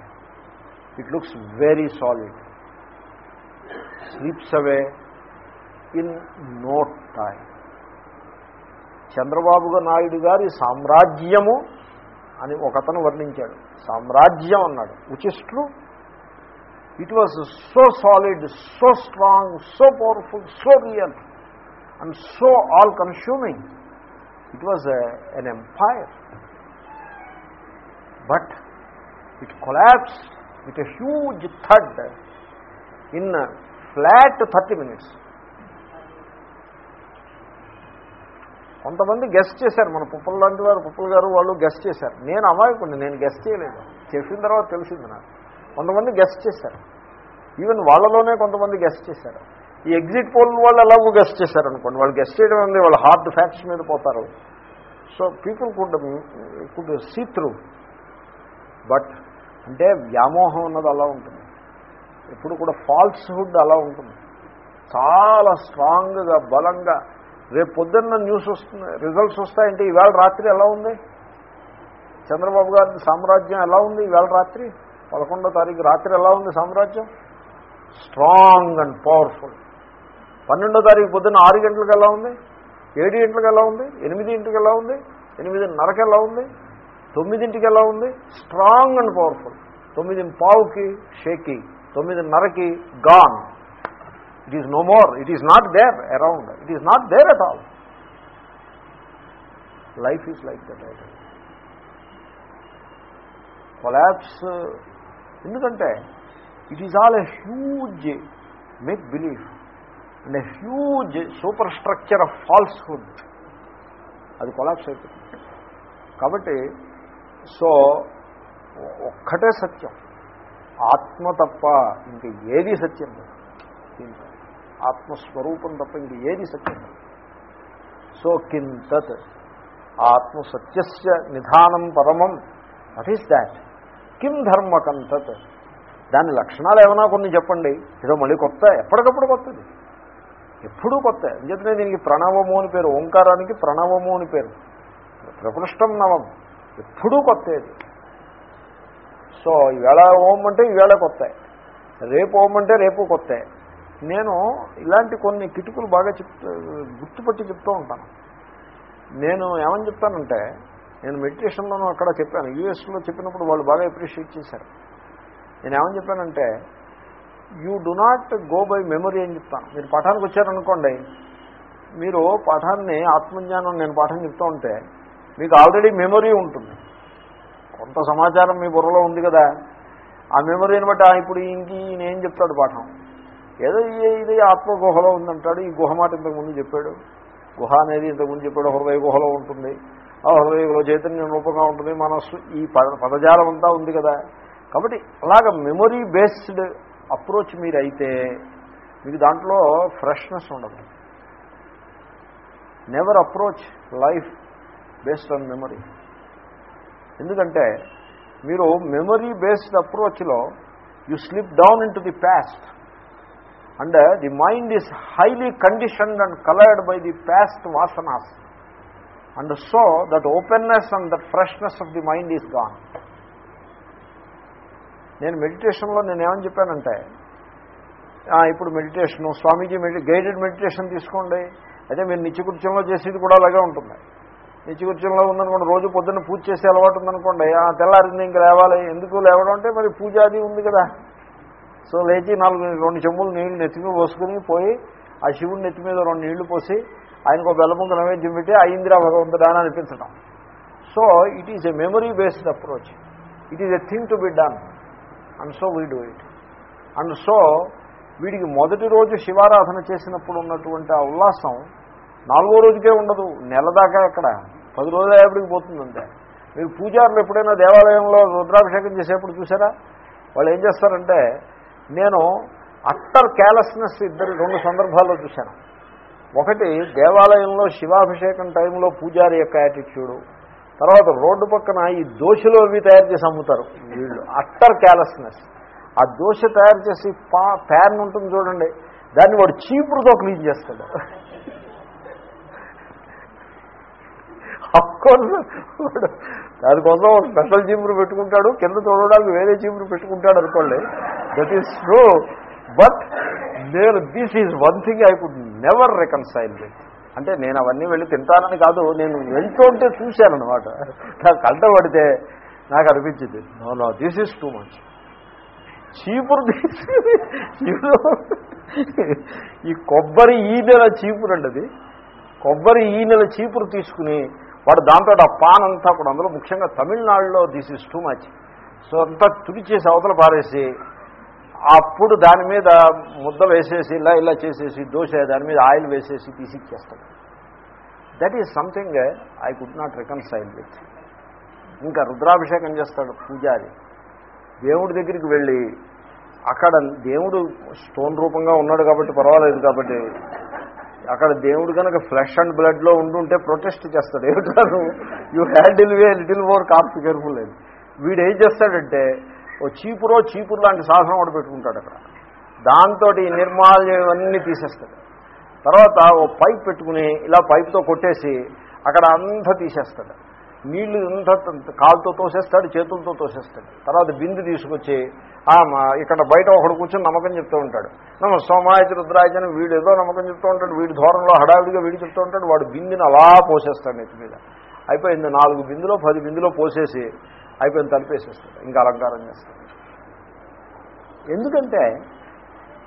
it looks very solid slips away in no time Chandrababu Naidu గారి సామ్రాజ్యము అని ఒకతను వర్ణించాడు. సామ్రాజ్యం అన్నాడు. Which is true it was so solid so strong so powerful so real and so all consuming it was an empire but it collapse with a huge third in flat thirty minutes కొంతమంది గెస్ట్ చేశారు. మన పుప్పల లాంటి వారు పుప్పల గారు వాళ్ళు గెస్ట్ చేశారు. నేను అమాయకుండా నేను గెస్ట్ చేయలేదు. చెప్పిన తర్వాత తెలిసింది నాకు. కొంతమంది గెస్ట్ చేశారు. ఈవెన్ వాళ్ళలోనే కొంతమంది గెస్ట్ చేశారు. ఈ ఎగ్జిట్ పోల్ వాళ్ళు ఎలాగో గెస్ట్ చేశారు అనుకోండి. వాళ్ళు గెస్ట్ చేయడం ఉంది వాళ్ళు హార్డ్ ఫ్యాక్ట్స్ మీద పోతారు. So people could could see through but అంటే వ్యామోహం అన్నది అలా ఉంటుంది. ఎప్పుడు కూడా ఫాల్స్హుడ్ అలా ఉంటుంది. చాలా స్ట్రాంగ్గా బలంగా రేపు పొద్దున్న న్యూస్ వస్తుంది. రిజల్ట్స్ వస్తాయంటే ఈవేళ రాత్రి ఎలా ఉంది? చంద్రబాబు గారి సామ్రాజ్యం ఎలా ఉంది ఈవేళ రాత్రి? పదకొండో తారీఖు రాత్రి ఎలా ఉంది సామ్రాజ్యం? Strong and powerful. పన్నెండో తారీఖు పొద్దున్న ఆరు గంటలకు ఎలా ఉంది? ఏడు గంటలకు ఎలా ఉంది? ఎనిమిది ఇంటికి ఎలా ఉంది? ఎనిమిదిన్నరకు ఎలా ఉంది? తొమ్మిదింటికి ఎలా ఉంది? Strong and powerful. తొమ్మిది పావుకి షేకి. తొమ్మిదిన్నరకి gone. It is no more it is not there around it is not there at all life is like that అయితే కొలాప్స్ ఎందుకంటే it is all a huge make belief and a huge super structure of falsehood అది కొలాప్స్ అవుతుంది కాబట్టి సో ఒక్కటే సత్యం. ఆత్మ తప్ప ఇంక ఏది సత్యం లేదు దీంట్లో. ఆత్మస్వరూపం తప్ప ఇది ఏది సత్యం? సో కింతత్ ఆత్మ సత్యస్య నిధానం పరమం. వాట్ ఈస్ దాట్ కిం ధర్మకంతత్? దాని లక్షణాలు ఏమైనా కొన్ని చెప్పండి. ఏదో మళ్ళీ కొత్త. ఎప్పటికప్పుడు కొత్తది. ఎప్పుడూ కొత్త. ఎందుకంటే దీనికి ప్రణవము అని పేరు. ఓంకారానికి ప్రణవము అని పేరు. ప్రకృష్టం నవం. ఎప్పుడూ కొత్తది. సో ఈవేళ ఓం అంటే ఈవేళ కొత్త. రేపు ఓం అంటే రేపు కొత్త. నేను ఇలాంటి కొన్ని కిటుకులు బాగా చెప్తూ గుర్తుపట్టి చెప్తూ ఉంటాను. నేను ఏమని చెప్తానంటే నేను మెడిటేషన్లోనూ అక్కడ చెప్పాను. యూఎస్లో చెప్పినప్పుడు వాళ్ళు బాగా అప్రిషియేట్ చేశారు. నేను ఏమని చెప్పానంటే you do not go by memory అని చెప్తాను. మీరు పాఠానికి వచ్చారనుకోండి మీరు పాఠాన్ని ఆత్మజ్ఞానం నేను పాఠం చెప్తూ ఉంటే మీకు ఆల్రెడీ మెమరీ ఉంటుంది. కొంత సమాచారం మీ బుర్రలో ఉంది కదా. ఆ మెమరీని బట్టి ఇప్పుడు ఇంక ఈయన ఏం చెప్తాడు పాఠం? ఏదో ఇది ఆత్మ గుహలో ఉందంటాడు. ఈ గుహ మాట ఇంతకుముందు చెప్పాడు. గుహ అనేది ఇంతకుముందు చెప్పాడు. హృదయ గుహలో ఉంటుంది. ఆ హృదయంలో చైతన్య రూపంగా ఉంటుంది. మనస్సు ఈ పద పదజాలం అంతా ఉంది కదా. కాబట్టి అలాగ మెమొరీ బేస్డ్ అప్రోచ్ మీరు అయితే మీకు దాంట్లో ఫ్రెష్నెస్ ఉండదు. Never approach life based on memory ఎందుకంటే మీరు memory based అప్రోచ్లో you slip down in to the past and the mind is highly conditioned and coloured by the past vasanas. And so that openness and that freshness of the mind is gone నేను మెడిటేషన్లో నేను ఏమని చెప్పానంటే ఇప్పుడు మెడిటేషను స్వామీజీ మెడి గైడెడ్ మెడిటేషన్ తీసుకోండి. అయితే మీరు నిత్యకృత్యంలో చేసేది కూడా అలాగే ఉంటుంది. నిత్యకృత్యంలో ఉందనుకోండి రోజు పొద్దున్న పూజ చేసే అలవాటు ఉందనుకోండి తెల్లారింది ఇంక లేవాలి. ఎందుకు లేవడం అంటే మరి పూజ అది ఉంది కదా. సో లేచి నాలుగు రెండు చెంబులు నీళ్ళు నెత్తిమీ పోసుకుని పోయి ఆ శివుడి నెత్తి మీద రెండు నీళ్ళు పోసి ఆయనకు ఒక బెల్లముంక నైవేద్యం పెట్టి ఆ ఇందిరా భగవంతుడా అని అనిపించడం so it is a memory based approach it is a thing to be done and so we do it and so వీడికి మొదటి రోజు శివారాధన చేసినప్పుడు ఉన్నటువంటి ఆ ఉల్లాసం నాలుగో రోజుకే ఉండదు. నెల దాకా ఎక్కడ పది రోజులు అయ్యేప్పటికి పోతుందంటే మీరు పూజారులు ఎప్పుడైనా దేవాలయంలో రుద్రాభిషేకం చేసేప్పుడు చూసారా? వాళ్ళు ఏం చేస్తారంటే నేను అట్టర్ క్యాలస్నెస్ ఇద్దరు రెండు సందర్భాల్లో చూశాను. ఒకటి దేవాలయంలో శివాభిషేకం టైంలో పూజారి యొక్క యాటిట్యూడు తర్వాత రోడ్డు పక్కన ఈ దోశలు అవి తయారు చేసి అమ్ముతారు వీళ్ళు. Utter callousness. ఆ దోశ తయారు చేసి పా ప్యాన్ ఉంటుంది చూడండి. దాన్ని వాడు చీపురుతో క్లీన్ చేస్తాడు. అఫ్కోర్స్ వాడు దానికోసం ఒక స్పెషల్ చీపురు పెట్టుకుంటాడు కింద తోడడానికి వేరే చీపురు పెట్టుకుంటాడు అనుకోండి. That is true but there this is one thing I could never reconcile with అంటే నేను అవన్నీ వెళ్ళి తింటానని కాదు నేను వెళ్తుంటే చూశాను అనమాట నాకు కంట పడితే నాకు అనిపించింది no no this is too much చీపురు ఈ కొబ్బరి ఈ నెల చీపురు అండి అది. కొబ్బరి ఈ నెల చీపురు తీసుకుని వాడు దాంతో ఆ పాన్ అంతా కూడా అందులో ముఖ్యంగా తమిళనాడులో this is too much. So అంతా తుడిచేసి అవతల పారేసి అప్పుడు దాని మీద ముద్ద వేసేసి ఇలా ఇలా చేసేసి దోశ దాని మీద ఆయిల్ వేసేసి తీసి ఇచ్చేస్తాడు that is something I could not reconcile with ఇంకా రుద్రాభిషేకం చేస్తాడు పూజారి. దేవుడి దగ్గరికి వెళ్ళి అక్కడ దేవుడు స్టోన్ రూపంగా ఉన్నాడు కాబట్టి పర్వాలేదు కాబట్టి అక్కడ దేవుడు కనుక ఫ్లెష్ అండ్ బ్లడ్లో ఉండుంటే ప్రొటెస్ట్ చేస్తాడు. ఏమిటారు you handle way little more coffee careful లేదు వీడు ఏం చేస్తాడంటే ఓ చీపురో చీపురు లాంటి సాధనం ఒకటి పెట్టుకుంటాడు అక్కడ. దాంతో ఈ నిర్మాల్యవన్నీ తీసేస్తాడు. తర్వాత ఓ పైప్ పెట్టుకుని ఇలా పైప్తో కొట్టేసి అక్కడ అంతా తీసేస్తాడు. నీళ్ళు ఇంత కాలుతో తోసేస్తాడు చేతులతో తోసేస్తాడు. తర్వాత బిందు తీసుకొచ్చి ఆ, మా- ఇక్కడ బయట ఒకడు కూర్చొని నమ్మకం చెప్తూ ఉంటాడు. నమ్మ సోమాయతి రుద్రాయచని వీడు ఏదో నమ్మకం చెప్తూ ఉంటాడు వీడి ధోరణిలో హడావిడిగా వీడి చెప్తూ ఉంటాడు వాడు బిందుని అలా పోసేస్తాడు నెత్తి మీద. అయిపోయింది నాలుగు బిందులో పది బిందులో పోసేసి అయిపోయింది తలిపేసేస్తాడు. ఇంకా అలంకారం చేస్తాడు. ఎందుకంటే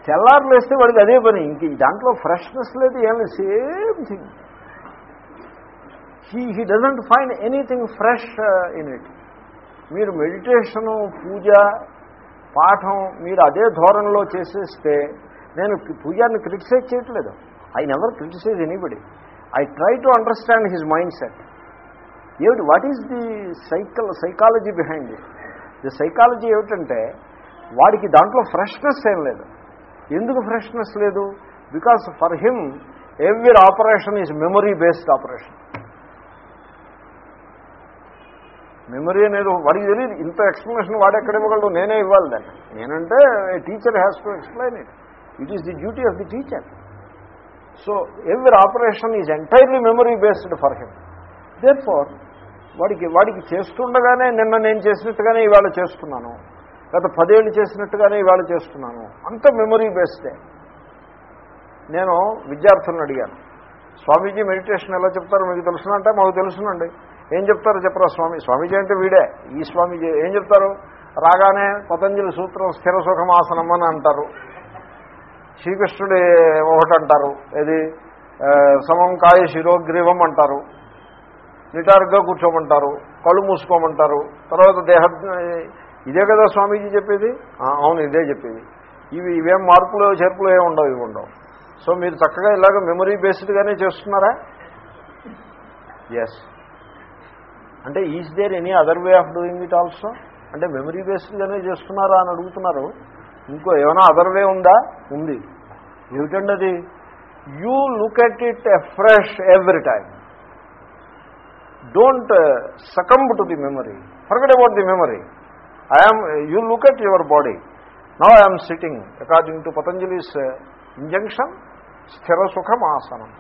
తెల్లారులు వేస్తే వాడికి అదే పని. ఇంక దాంట్లో ఫ్రెష్నెస్ లేదు ఏం లేదు same thing. He he doesn't find anything fresh in it మీరు మెడిటేషను పూజ పాఠం మీరు అదే ధోరణిలో చేసేస్తే నేను పూజాన్ని క్రిటిసైజ్ చేయట్లేదు. I never criticize anybody I try to understand his mind set ఏమిటి? What is the cycle psychology behind it the psychology ఏమిటంటే వాడికి దాంట్లో ఫ్రెష్నెస్ ఏం లేదు. ఎందుకు ఫ్రెష్నెస్ లేదు? Because for him every operation is memory based operation memory అనేది వాడికి తెలియదు ఇంత ఎక్స్ప్లెనేషన్ వాడు ఎక్కడ ఇవ్వగలడు? నేనే ఇవ్వాలి దాన్ని. నేనంటే teacher has to explain it it is the duty of the teacher so every operation is entirely memory based for him there far వాడికి వాడికి చేస్తుండగానే నిన్న నేను చేసినట్టుగానే ఇవాళ చేస్తున్నాను. గత పదేళ్ళు చేసినట్టుగానే ఇవాళ చేస్తున్నాను. అంత మెమరీ బేస్డే నేను విద్యార్థులను అడిగాను. స్వామీజీ మెడిటేషన్ ఎలా చెప్తారో మీకు తెలుసునంటే మాకు తెలుసునండి. ఏం చెప్తారో చెప్పరా స్వామి? స్వామీజీ అంటే వీడే. ఈ స్వామీజీ ఏం చెప్తారు? రాగానే పతంజలి సూత్రం స్థిర సుఖమాసనం అని అంటారు. శ్రీకృష్ణుడి ఒకటి అంటారు. ఇది సమం కాయ శిరోగ్రీవం అంటారు. నిటారుగా కూర్చోమంటారు. కళ్ళు మూసుకోమంటారు. తర్వాత దేహ ఇదే కదా స్వామీజీ చెప్పేది? అవును ఇదే చెప్పేది. ఇవి ఇవేం మార్పులు చేర్పులు ఏమి ఉండవు ఇవి ఉండవు. సో మీరు చక్కగా ఇలాగ మెమరీ బేస్డ్గానే చేస్తున్నారా? ఎస్ అంటే is there any other way of doing it also అంటే మెమరీ బేస్డ్గానే చేస్తున్నారా అని అడుగుతున్నారు. ఇంకో ఏమైనా అదర్ వే ఉందా? ఉంది. ఏమిటండి అది? You look at it afresh every time don't succumb to the memory forget about the memory I'm you look at your body now I'm sitting according to Patanjali's injunction స్థిర సుఖం ఆసనం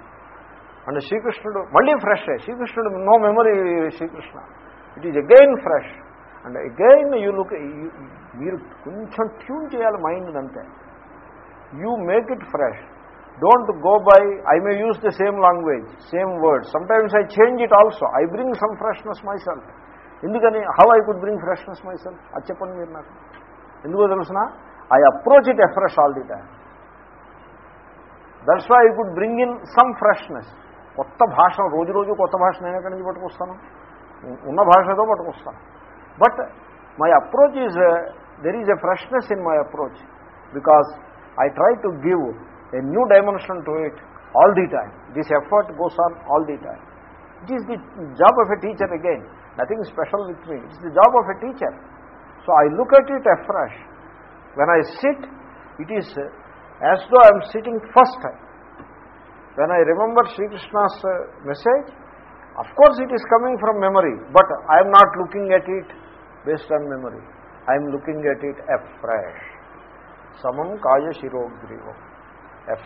అండ్ శ్రీకృష్ణుడు మళ్ళీ ఫ్రెష్ శ్రీకృష్ణుడు no memory Srikrishna. It is again fresh and again you look మీరు కొంచెం ట్యూన్ చేయాలి మైండ్ అంతే. You make it fresh don't go by I may use the same language same word sometimes I change it also I bring some freshness myself ఎందుకని? How I could bring freshness myself అది చెప్పండి మీరు నాకు. ఎందుకో తెలుసిన? I approach it afresh all the time that's why I could bring in some freshness కొత్త భాష రోజు రోజు కొత్త భాష నేను ఎక్కడి నుంచి పట్టుకొస్తాను. ఉన్న భాషతో పట్టుకొస్తాను. But my approach is there is a freshness in my approach because I try to give a new dimension to it all the time this effort goes on all the time it is the job of a teacher again nothing special with me it's the job of a teacher so I look at it afresh when I sit it is as though I'm sitting first time when I remember Sri Krishna's uh, message, of course it is coming from memory, but I am not looking at it based on memory. I am looking at it afresh. సమం కాయ శిరోగ్రీవం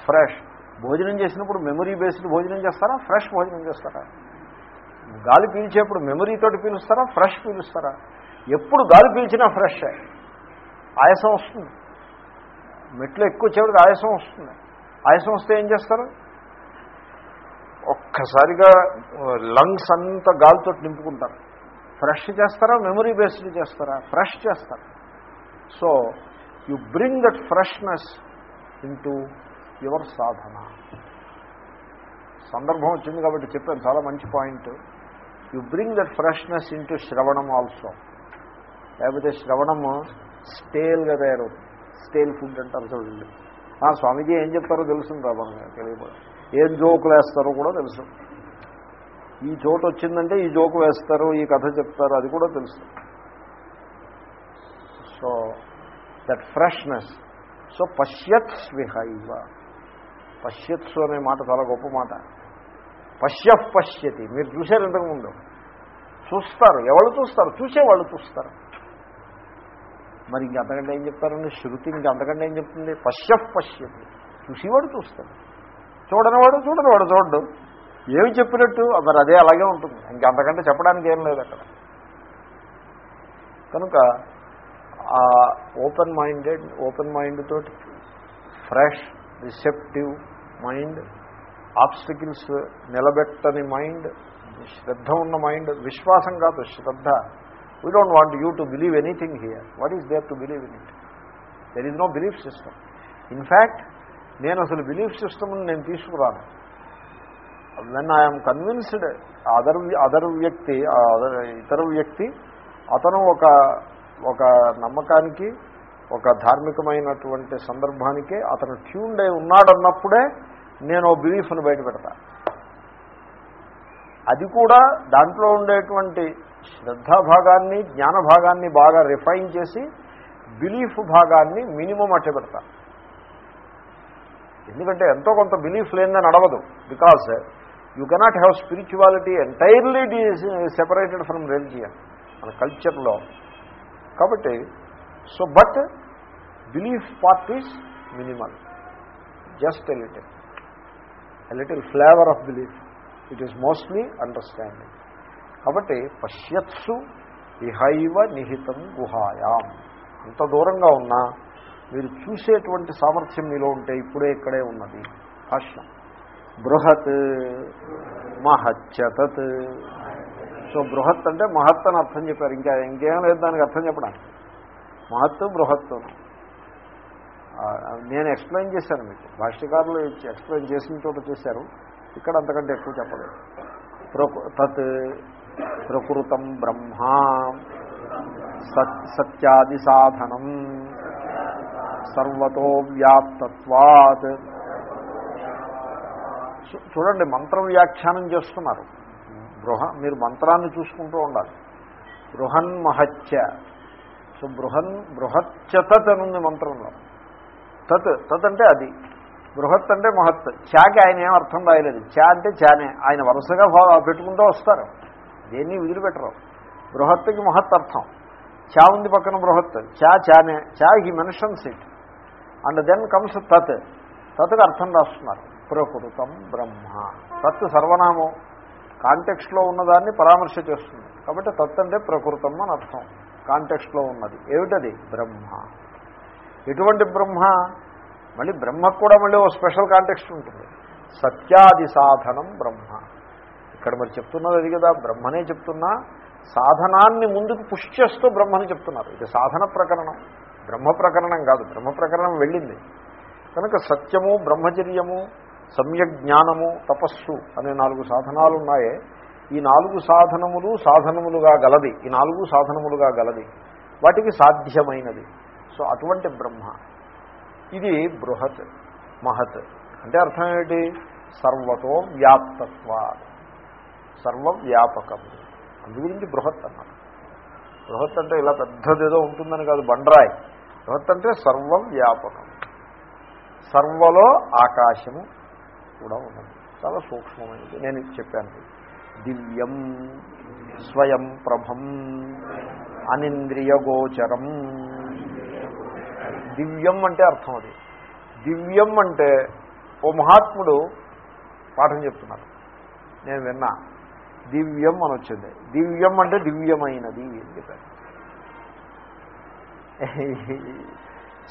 ఫ్రెష్ భోజనం చేసినప్పుడు మెమరీ బేస్డ్ భోజనం చేస్తారా ఫ్రెష్ భోజనం చేస్తారా గాలి పీల్చేప్పుడు మెమరీతోటి పీలుస్తారా ఫ్రెష్ పీలుస్తారా ఎప్పుడు గాలి పీల్చినా ఫ్రెష్ ఆయాసం వస్తుంది మెట్లు ఎక్కువ వచ్చేవాడికి ఆయాసం వస్తుంది ఆయాసం వస్తే ఏం చేస్తారు ఒక్కసారిగా లంగ్స్ అంతా గాలితో నింపుకుంటారు. ఫ్రెష్ చేస్తారా? మెమరీ బేస్డ్ చేస్తారా? ఫ్రెష్ చేస్తారు. So you bring that freshness into your sadhana. సందర్భం వచ్చింది కాబట్టి చెప్పాను చాలా మంచి point. You bring that freshness into shravanam also. లేకపోతే శ్రవణము స్టేల్గా తయారవుతుంది. స్టేల్ ఫుడ్ అంటారు చూడండి. ఆ స్వామీజీ ఏం చెప్తారో తెలుసు రా మనకి తెలియదు ఏం జోకులు వేస్తారో కూడా తెలుసు. ఈ చోటు వచ్చిందంటే ఈ జోకు వేస్తారు ఈ కథ చెప్తారు అది కూడా తెలుసు. సో దట్ ఫ్రెష్నెస్ సో పశ్యత్స్ విహైవ పశ్యత్సు అనే మాట చాలా గొప్ప మాట. పశ్య పశ్యతి. మీరు చూశారు ఇంతకుముందు? చూస్తారు. ఎవరు చూస్తారు? చూసేవాళ్ళు చూస్తారు. మరి ఇంకంతకంటే ఏం చెప్తారండి? శృతి ఇంకంతకంటే ఏం చెప్తుంది? పశ్య పశ్యతి. చూసేవాడు చూస్తాడు. చూడనివాడు చూడనివాడు చూడడు. ఏమి చెప్పినట్టు? మరి అదే అలాగే ఉంటుంది. ఇంక అంతకంటే చెప్పడానికి ఏం లేదు అక్కడ. కనుక ఓపెన్ మైండెడ్ ఓపెన్ మైండ్ తోటి ఫ్రెష్ రిసెప్టివ్ మైండ్ ఆబ్స్టికల్స్ నిలబెట్టని మైండ్ శ్రద్ధ ఉన్న మైండ్ విశ్వాసం కాదు శ్రద్ధ. We don't want you to believe anything here what is there to believe in it there is no belief system in fact నేను అసలు బిలీఫ్ సిస్టమ్ని నేను తీసుకురాను. When I'm convinced other other వ్యక్తి ఇతర వ్యక్తి అతను ఒక ఒక నమ్మకానికి ఒక ధార్మికమైనటువంటి సందర్భానికి అతను ట్యూన్డ్ అయి ఉన్నాడన్నప్పుడే నేను ఓ బిలీఫ్ను బయట పెడతా. అది కూడా దాంట్లో ఉండేటువంటి శ్రద్ధా భాగాన్ని జ్ఞాన భాగాన్ని బాగా రిఫైన్ చేసి బిలీఫ్ భాగాన్ని మినిమం అట్టబెడతా ఎందుకంటే ఎంతో కొంత బిలీఫ్ లేదని నడవదు. Because you cannot have spirituality entirely separated from religion మన కల్చర్లో కాబట్టి so but belief part is minimal just a little a little flavour of belief it is mostly understanding కాబట్టి పశ్యత్సు ఇహైవ నిహితం గుహాయాం. అంత దూరంగా ఉన్నా మీరు చూసేటువంటి సామర్థ్యం మీలో ఉంటే ఇప్పుడే ఇక్కడే ఉన్నది. భాష్యం బృహత్ మహచ్చతత్. సో బృహత్ అంటే మహత్ అని అర్థం చెప్పారు. ఇంకా ఇంకేం లేదు దానికి అర్థం చెప్పడానికి. మహత్ బృహత్తు నేను ఎక్స్ప్లెయిన్ చేశాను మీకు. భాష్యకారులు ఎక్స్ప్లెయిన్ చేసిన చోట చేశారు. ఇక్కడ అంతకంటే ఎక్కువ చెప్పలేదు. తత్ ప్రకృతం బ్రహ్మ సత్ సత్యాది సాధనం సర్వతో వ్యాప్తత్వాత్. చూడండి మంత్రం వ్యాఖ్యానం చేస్తున్నారు. బృహ మీరు మంత్రాన్ని చూసుకుంటూ ఉండాలి. బృహన్ మహత్య సో బృహన్ బృహత్యతత్ అని ఉంది మంత్రంలో. తత్ తత్ అంటే అది. బృహత్ అంటే మహత్. చాకి ఆయన ఏం అర్థం రాయలేదు చా అంటే చానే ఆయన వరుసగా పెట్టుకుంటూ వస్తారు. దేన్ని వదిలిపెట్టరు. బృహత్తుకి మహత్ అర్థం. చా ఉంది పక్కన బృహత్. చా చానే చా he mentions it. And then comes తత్ తత్కి అర్థం రాస్తున్నారు. ప్రకృతం బ్రహ్మ. తత్ సర్వనామం. కాంటెక్స్ట్లో ఉన్నదాన్ని పరామర్శ చేస్తుంది. కాబట్టి తత్ అంటే ప్రకృతం అని అర్థం. కాంటెక్స్ట్లో ఉన్నది. ఏమిటది? బ్రహ్మ. ఎటువంటి బ్రహ్మ? మళ్ళీ బ్రహ్మకు కూడా మళ్ళీ ఓ స్పెషల్ కాంటెక్స్ట్ ఉంటుంది. సత్యాది సాధనం బ్రహ్మ. ఇక్కడ మరి చెప్తున్నది అది కదా. బ్రహ్మనే చెప్తున్నా. సాధనాన్ని ముందుకు పుష్ చేస్తూ బ్రహ్మని చెప్తున్నారు. ఇది సాధన ప్రకరణం. బ్రహ్మ ప్రకరణం కాదు బ్రహ్మ ప్రకరణం వెళ్ళింది. కనుక సత్యము బ్రహ్మచర్యము సమ్యక్ జ్ఞానము తపస్సు అనే నాలుగు సాధనాలు ఉన్నాయే ఈ నాలుగు సాధనములు సాధనములుగా గలది. ఈ నాలుగు సాధనములుగా గలది. వాటికి సాధ్యమైనది. సో అటువంటి బ్రహ్మ. ఇది బృహత్ మహత్. అంటే అర్థం ఏమిటి? సర్వతో వ్యాప్తత్వ సర్వవ్యాపకం అందు గురించి బృహత్ అన్నారు. బృహత్ అంటే ఇలా పెద్దదేదో ఉంటుందని కాదు బండరాయ్. బృహత్ అంటే సర్వం వ్యాపకం. సర్వలో ఆకాశము కూడా ఉన్నది. చాలా సూక్ష్మమైనది. నేను చెప్పాను. దివ్యం స్వయం ప్రభం అనింద్రియగోచరం. దివ్యం అంటే అర్థం అది. దివ్యం అంటే ఓ మహాత్ముడు పాఠం చెప్తున్నారు. నేను విన్నా. దివ్యం అని వచ్చింది. దివ్యం అంటే దివ్యమైనది అని చెప్పారు.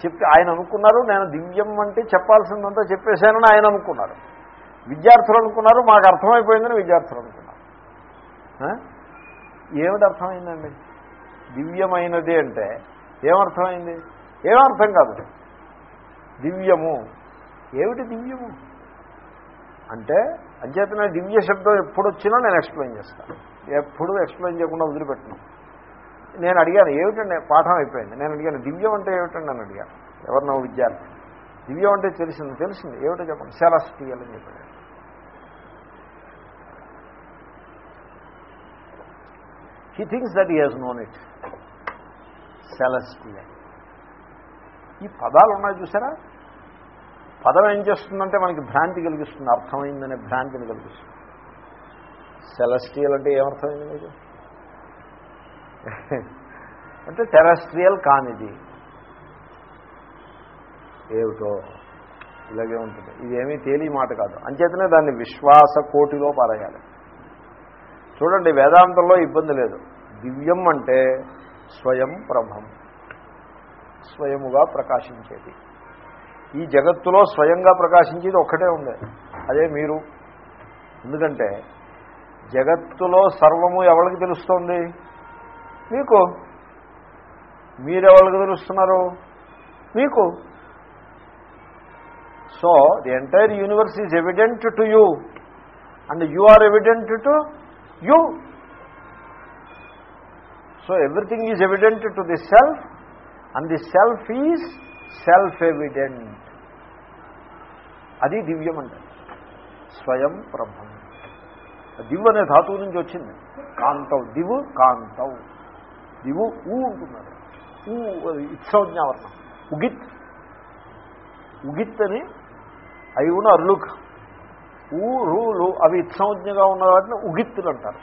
చెప్తే ఆయన అనుకున్నారు నేను దివ్యం అంటే చెప్పాల్సిందంతా చెప్పేశానని ఆయన అనుకున్నారు. విద్యార్థులు అనుకున్నారు మాకు అర్థమైపోయిందని విద్యార్థులు అనుకున్నారు. ఏమిటి అర్థమైందండి? దివ్యమైనది అంటే ఏమర్థమైంది? ఏమర్థం కాదు. దివ్యము. ఏమిటి దివ్యము? అంటే అంచేతనే దివ్య శబ్దం ఎప్పుడు వచ్చినా నేను ఎక్స్ప్లెయిన్ చేస్తాను ఎప్పుడు ఎక్స్ప్లెయిన్ చేయకుండా వదిలిపెట్టను. నేను అడిగాను ఏమిటండి? పాఠం అయిపోయింది. నేను అడిగాను దివ్యం అంటే ఏమిటండి? అని అడిగాను ఎవరినో విద్యార్థి? దివ్యం అంటే తెలిసింది. తెలిసింది? ఏమిటో చెప్పండి. సెలస్టియల్ అని చెప్పాడు. He thinks that he has known it celestial. ఈ పదాలు ఉన్నాయి చూసారా? పదం ఏం చేస్తుందంటే మనకి భ్రాంతి కలిగిస్తుంది అర్థమైందనే భ్రాంతిని కలిగిస్తుంది. సెలస్ట్రియల్ అంటే ఏమర్థమైంది మీకు? అంటే టెరస్ట్రియల్ కానిది. ఏమిటో? ఇలాగే ఉంటుంది. ఇదేమీ తేలి మాట కాదు. అంచేతనే దాన్ని విశ్వాస కోటిలో పారేయాలి. చూడండి వేదాంతంలో ఇబ్బంది లేదు. దివ్యం అంటే స్వయం ప్రభం. స్వయముగా ప్రకాశించేది. ఈ జగత్తులో స్వయంగా ప్రకాశించేది ఒక్కటే ఉంది. అదే మీరు. ఎందుకంటే జగత్తులో సర్వము ఎవరికి తెలుస్తోంది? మీకు. మీరెవరికి తెలుస్తున్నారు? మీకు. So the entire universe is evident to you and you are evident to you so everything is evident to the self and the self is self evident అది దివ్యం అంటే స్వయం బ్రహ్మం. దివ్ అనే ధాతువు నుంచి వచ్చింది. కాంతవు. దివు కాంతవు. దివు ఊ ఉంటున్నారు ఊ అది ఉగిత్. ఉగిత్ అని అవి ఉన్న అర్లుక్ ఊ రూలు అవి ఇత్సంజ్ఞగా ఉన్న వాటిని ఉగిత్తులు అంటారు.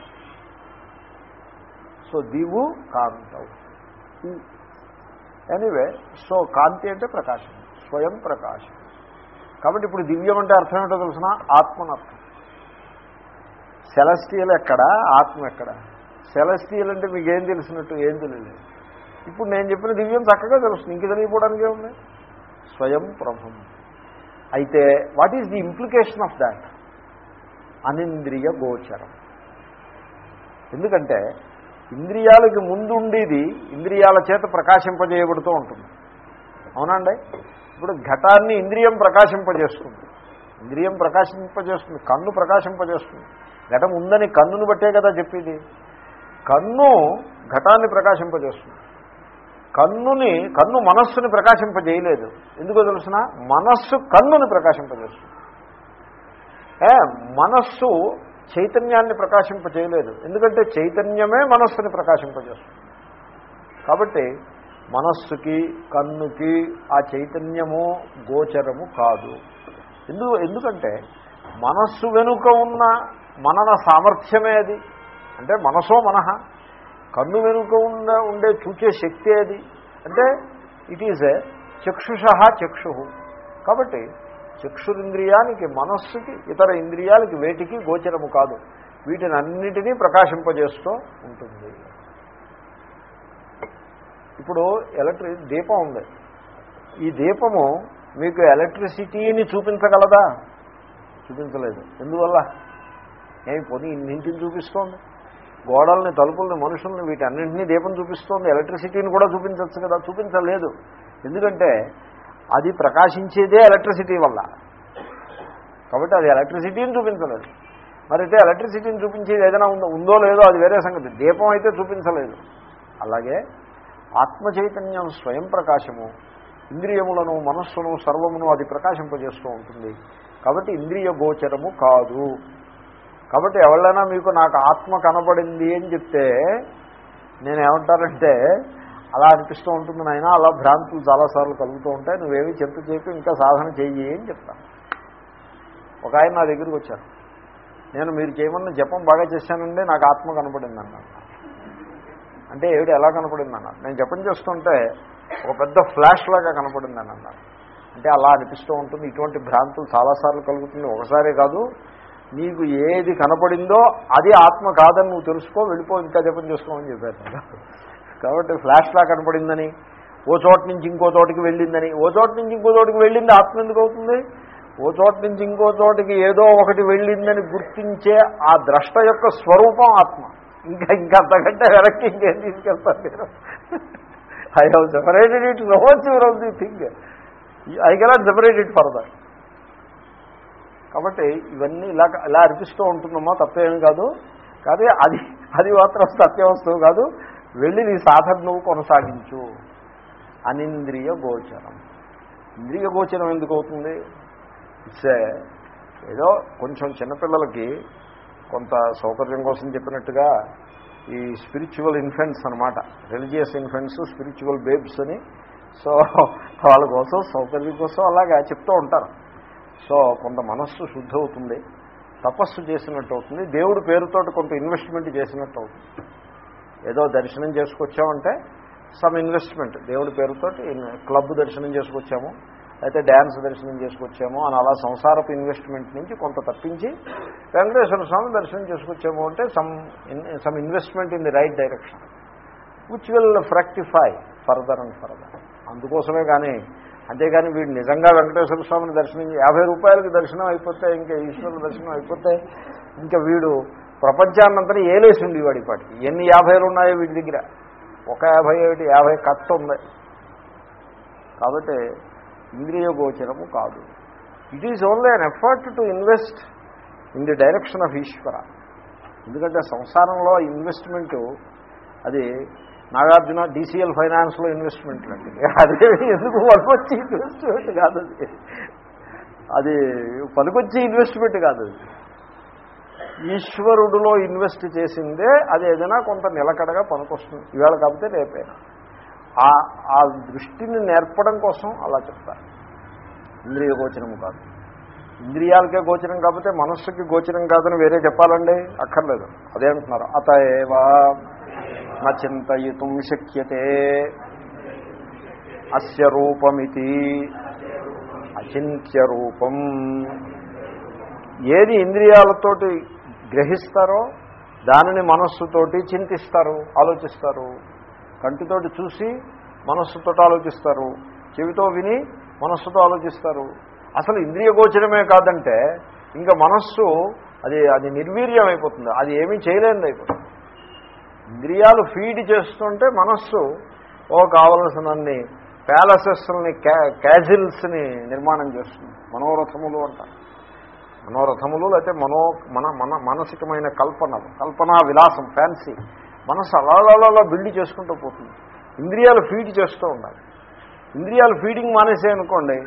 సో దివు కాంతవు. ఎనీవే సో కాంతి అంటే ప్రకాశం. స్వయం ప్రకాశం. కాబట్టి ఇప్పుడు దివ్యం అంటే అర్థం ఏంటో తెలిసిన? ఆత్మనర్థం సెలస్టియల్ ఎక్కడ? ఆత్మ ఎక్కడ? సెలస్టియల్ అంటే మీకేం తెలిసినట్టు? ఏం తెలియలేదు. ఇప్పుడు నేను చెప్పిన దివ్యం చక్కగా తెలుస్తుంది. ఇంక తెలియకపోవడానికి ఏముంది? స్వయం ప్రభం అయితే what is the implication of that అనింద్రియ గోచరం ఎందుకంటే ఇంద్రియాలకి ముందుండేది ఇంద్రియాల చేత ప్రకాశింపజేయబడుతూ ఉంటుంది. అవునండి ఇప్పుడు ఘటాన్ని ఇంద్రియం ప్రకాశింపజేస్తుంది. ఇంద్రియం ప్రకాశింపజేస్తుంది కన్ను ప్రకాశింపజేస్తుంది. ఘటం ఉందని కన్నును బట్టే కదా చెప్పేది. కన్ను ఘటాన్ని ప్రకాశింపజేస్తుంది. కన్నుని కన్ను మనస్సుని ప్రకాశింపజేయలేదు. ఎందుకో తెలుసిన? మనస్సు కన్నుని ప్రకాశింపజేస్తుంది. ఏ మనస్సు చైతన్యాన్ని ప్రకాశింపజేయలేదు. ఎందుకంటే చైతన్యమే మనస్సుని ప్రకాశింపజేస్తుంది. కాబట్టి మనస్సుకి కన్నుకి ఆ చైతన్యము గోచరము కాదు. ఎందు ఎందుకంటే మనస్సు వెనుక ఉన్న మనన సామర్థ్యమే అది. అంటే మనసో మనహ. కన్ను వెనుక ఉన్న ఉండే చూచే శక్తి అది. అంటే ఇట్ ఈజ్ ఏ చక్షుష చక్షు. కాబట్టి చక్షురింద్రియానికి మనస్సుకి ఇతర ఇంద్రియాలకి వేటికి గోచరము కాదు. వీటిని అన్నిటినీ ప్రకాశింపజేస్తూ ఉంటుంది. ఇప్పుడు ఎలక్ట్రి దీపం ఉంది. ఈ దీపము మీకు ఎలక్ట్రిసిటీని చూపించగలదా? చూపించలేదు. ఎందువల్ల? ఏమి పోనీ ఇన్నింటిని చూపిస్తోంది? గోడల్ని తలుపుల్ని మనుషుల్ని వీటన్నింటినీ దీపం చూపిస్తోంది. ఎలక్ట్రిసిటీని కూడా చూపించవచ్చు కదా? చూపించలేదు. ఎందుకంటే అది ప్రకాశించేదే ఎలక్ట్రిసిటీ వల్ల. కాబట్టి అది ఎలక్ట్రిసిటీని చూపించలేదు. మరి అయితే ఎలక్ట్రిసిటీని చూపించేది ఏదైనా ఉందో ఉందో లేదో అది వేరే సంగతి. దీపం అయితే చూపించలేదు. అలాగే ఆత్మ చైతన్యం స్వయం ప్రకాశము. ఇంద్రియములను మనస్సును సర్వమును అది ప్రకాశింపజేస్తూ ఉంటుంది. కాబట్టి ఇంద్రియ గోచరము కాదు. కాబట్టి ఎవరైనా మీకు నాకు ఆత్మ కనబడింది అని చెప్తే నేను ఏమంటానంటే అలా అనిపిస్తూ ఉంటుంది నాయన అలా భ్రాంతులు చాలాసార్లు కలుగుతూ ఉంటాయి. నువ్వేమీ చింత చేయకు ఇంకా సాధన చెయ్యి అని చెప్తాను ఒక ఆయన నా దగ్గరికి వచ్చారు. నేను మీరు చేయమన్న జపం బాగా చేశానండి నాకు ఆత్మ కనపడింది అన్నాను అంటే ఏడు ఎలా కనపడింది అన్నారు నేను జపం చేస్తుంటే ఒక పెద్ద ఫ్లాష్ లాగా కనపడింది అని అన్నారు అంటే అలా అనిపిస్తూ ఉంటుంది. ఇటువంటి భ్రాంతులు చాలాసార్లు కలుగుతుంది. ఒకసారే కాదు నీకు ఏది కనపడిందో అది ఆత్మ కాదని నువ్వు తెలుసుకో వెళ్ళిపో ఇంకా జపం చేసుకోమని చెప్పారు. కాబట్టి ఫ్లాష్లా కనపడిందని ఓ చోట నుంచి ఇంకో చోటికి వెళ్ళిందని. ఓ చోట నుంచి ఇంకో చోటికి వెళ్ళింది ఆత్మ ఎందుకు అవుతుంది? ఓ చోట నుంచి ఇంకో చోటికి ఏదో ఒకటి వెళ్ళిందని గుర్తించే ఆ ద్రష్ట యొక్క స్వరూపం ఆత్మ. ఇంకా ఇంకా అంతకంటే వెనక్కి ఇంకేం తీసుకెళ్తాను నేను I have separated it no your of the thing I cannot separate it further కాబట్టి ఇవన్నీ ఇలా ఇలా అనిపిస్తూ ఉంటుందమ్మా తప్పేం కాదు. కానీ అది అది మాత్రం సత్యవస్తువు కాదు. వెళ్ళి నీ సాధన నువ్వు కొనసాగించు. అనింద్రియ గోచరం. ఇంద్రియ గోచరం ఎందుకు అవుతుంది? ఇట్స్ ఏదో కొంచెం చిన్నపిల్లలకి కొంత సౌకర్యం కోసం చెప్పినట్టుగా ఈ స్పిరిచువల్ ఇన్ఫెంట్స్ అనమాట రిలీజియస్ ఇన్ఫెంట్స్ స్పిరిచువల్ బేబ్స్ అని. సో వాళ్ళ కోసం సౌకర్యం కోసం అలాగా చెప్తూ ఉంటారు. సో కొంత మనస్సు శుద్ధి అవుతుంది తపస్సు చేసినట్టు అవుతుంది. దేవుడి పేరుతోటి కొంత ఇన్వెస్ట్మెంట్ చేసినట్టు అవుతుంది. ఏదో దర్శనం చేసుకొచ్చామంటే సమ్ ఇన్వెస్ట్మెంట్. దేవుడి పేరుతో క్లబ్ దర్శనం చేసుకొచ్చాము అయితే డ్యాన్స్ దర్శనం చేసుకొచ్చాము అని అలా సంసారపు ఇన్వెస్ట్మెంట్ నుంచి కొంత తప్పించి వెంకటేశ్వర స్వామి దర్శనం చేసుకొచ్చాము అంటే some some investment in the right direction which will fructify further and further. అందుకోసమే కానీ అంతేగాని వీడు నిజంగా వెంకటేశ్వర స్వామిని దర్శనం యాభై రూపాయలకి దర్శనం అయిపోతే ఇంకా ఈశ్వరుల దర్శనం అయిపోతే ఇంకా వీడు ప్రపంచాన్నంతా ఏలేసి ఉండి వాడి పాటికి? ఎన్ని యాభైలు ఉన్నాయో వీటి దగ్గర? ఒక యాభై ఏమిటి? యాభై కత్త ఉంది. కాబట్టి ఇంద్రియ గోచరము కాదు. It is only an effort to invest in the direction of Ishwara ఎందుకంటే సంసారంలో ఇన్వెస్ట్మెంట్ అది నాగార్జున డీసీఎల్ ఫైనాన్స్లో ఇన్వెస్ట్మెంట్ లాంటిది అదే ఎందుకు పనికొచ్చి ఇన్వెస్ట్మెంట్ కాదు అది? అది పనికొచ్చి ఇన్వెస్ట్మెంట్ కాదు అది. ఈశ్వరుడిలో ఇన్వెస్ట్ చేసిందే అది ఏదైనా కొంత నిలకడగా పనికొస్తుంది. ఇవాళ కాకపోతే రేపే. ఆ ఆ దృష్టిని నేర్పడం కోసం అలా చెప్తారు. ఇంద్రియ గోచరం కాదు. ఇంద్రియాలకే గోచరం కాకపోతే మనస్సుకి గోచరం కాదని వేరే చెప్పాలండి? అక్కర్లేదు. అదే అంటున్నారు. అతఏవా చింతయుతం శక్యతే. అస్య రూపమితి. అచింత్య రూపం. ఏది ఇంద్రియాలతోటి గ్రహిస్తారో దానిని మనస్సుతోటి చింతిస్తారు ఆలోచిస్తారు. కంటితోటి చూసి మనస్సుతో ఆలోచిస్తారు. చెవితో విని మనస్సుతో ఆలోచిస్తారు. అసలు ఇంద్రియ గోచరమే కాదంటే ఇంకా మనస్సు అది అది నిర్వీర్యం అయిపోతుంది అది ఏమీ చేయలేనిది అయిపోతుంది. ఇంద్రియాలు ఫీడ్ చేస్తుంటే మనస్సు ఓ కావలసినన్ని ప్యాలసెస్ని క్యాజిల్స్ని నిర్మాణం చేస్తుంది. మనోరథములు అంటారు. మనోరథములు లేకపోతే మనో మన మన మానసికమైన కల్పనలు కల్పనా విలాసం ఫ్యాన్సీ మనసు అలా బిల్డ్ చేసుకుంటూ పోతుంది. ఇంద్రియాలు ఫీడ్ చేస్తూ ఉండాలి. ఇంద్రియాలు ఫీడింగ్ మానేసే అనుకోండి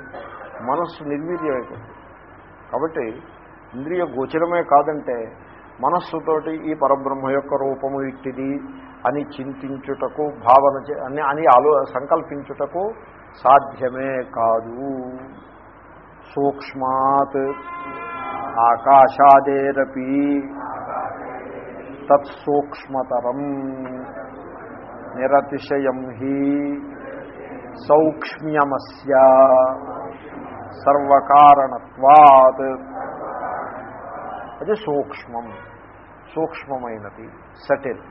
మనస్సు నిర్వీర్యం అయిపోతుంది. కాబట్టి ఇంద్రియ గోచరమే కాదంటే మనస్సుతోటి ఈ పరబ్రహ్మ యొక్క రూపము ఇట్టిది అని చింతించుటకు భావన అని అని ఆలో సంకల్పించుటకు సాధ్యమే కాదు. సూక్ష్మాత్ ఆకాశాదేరపి తత్సూక్ష్మతరం నిరతిశయం హి సౌక్ష్మ్యమస్య సర్వకారణత్వాత్. అది సూక్ష్మం సూక్ష్మమైనది సటిల్.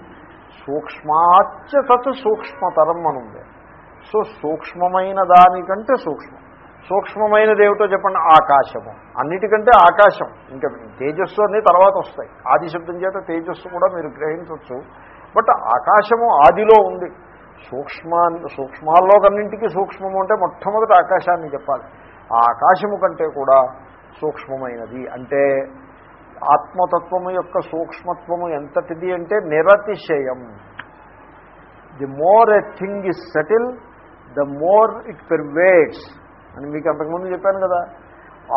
సూక్ష్మాచ తత్ సూక్ష్మతరం అనుంది. సో సూక్ష్మమైన దానికంటే సూక్ష్మం. సూక్ష్మమైనది ఏమిటో చెప్పండి ఆకాశము. అన్నిటికంటే ఆకాశం. ఇంకా తేజస్సు అన్నీ తర్వాత వస్తాయి. ఆది శబ్దం చేత తేజస్సు కూడా మీరు గ్రహించవచ్చు. బట్ ఆకాశము ఆదిలో ఉంది. సూక్ష్మా సూక్ష్మాల్లో కన్నింటికి సూక్ష్మము అంటే మొట్టమొదటి ఆకాశాన్ని చెప్పాలి. ఆ ఆకాశము కంటే కూడా సూక్ష్మమైనది. అంటే ఆత్మతత్వము యొక్క సూక్ష్మత్వము ఎంతటిది అంటే నిరతిశయం. The more a thing is settle the more it pervades అని మీకు అంతకుముందు చెప్పాను కదా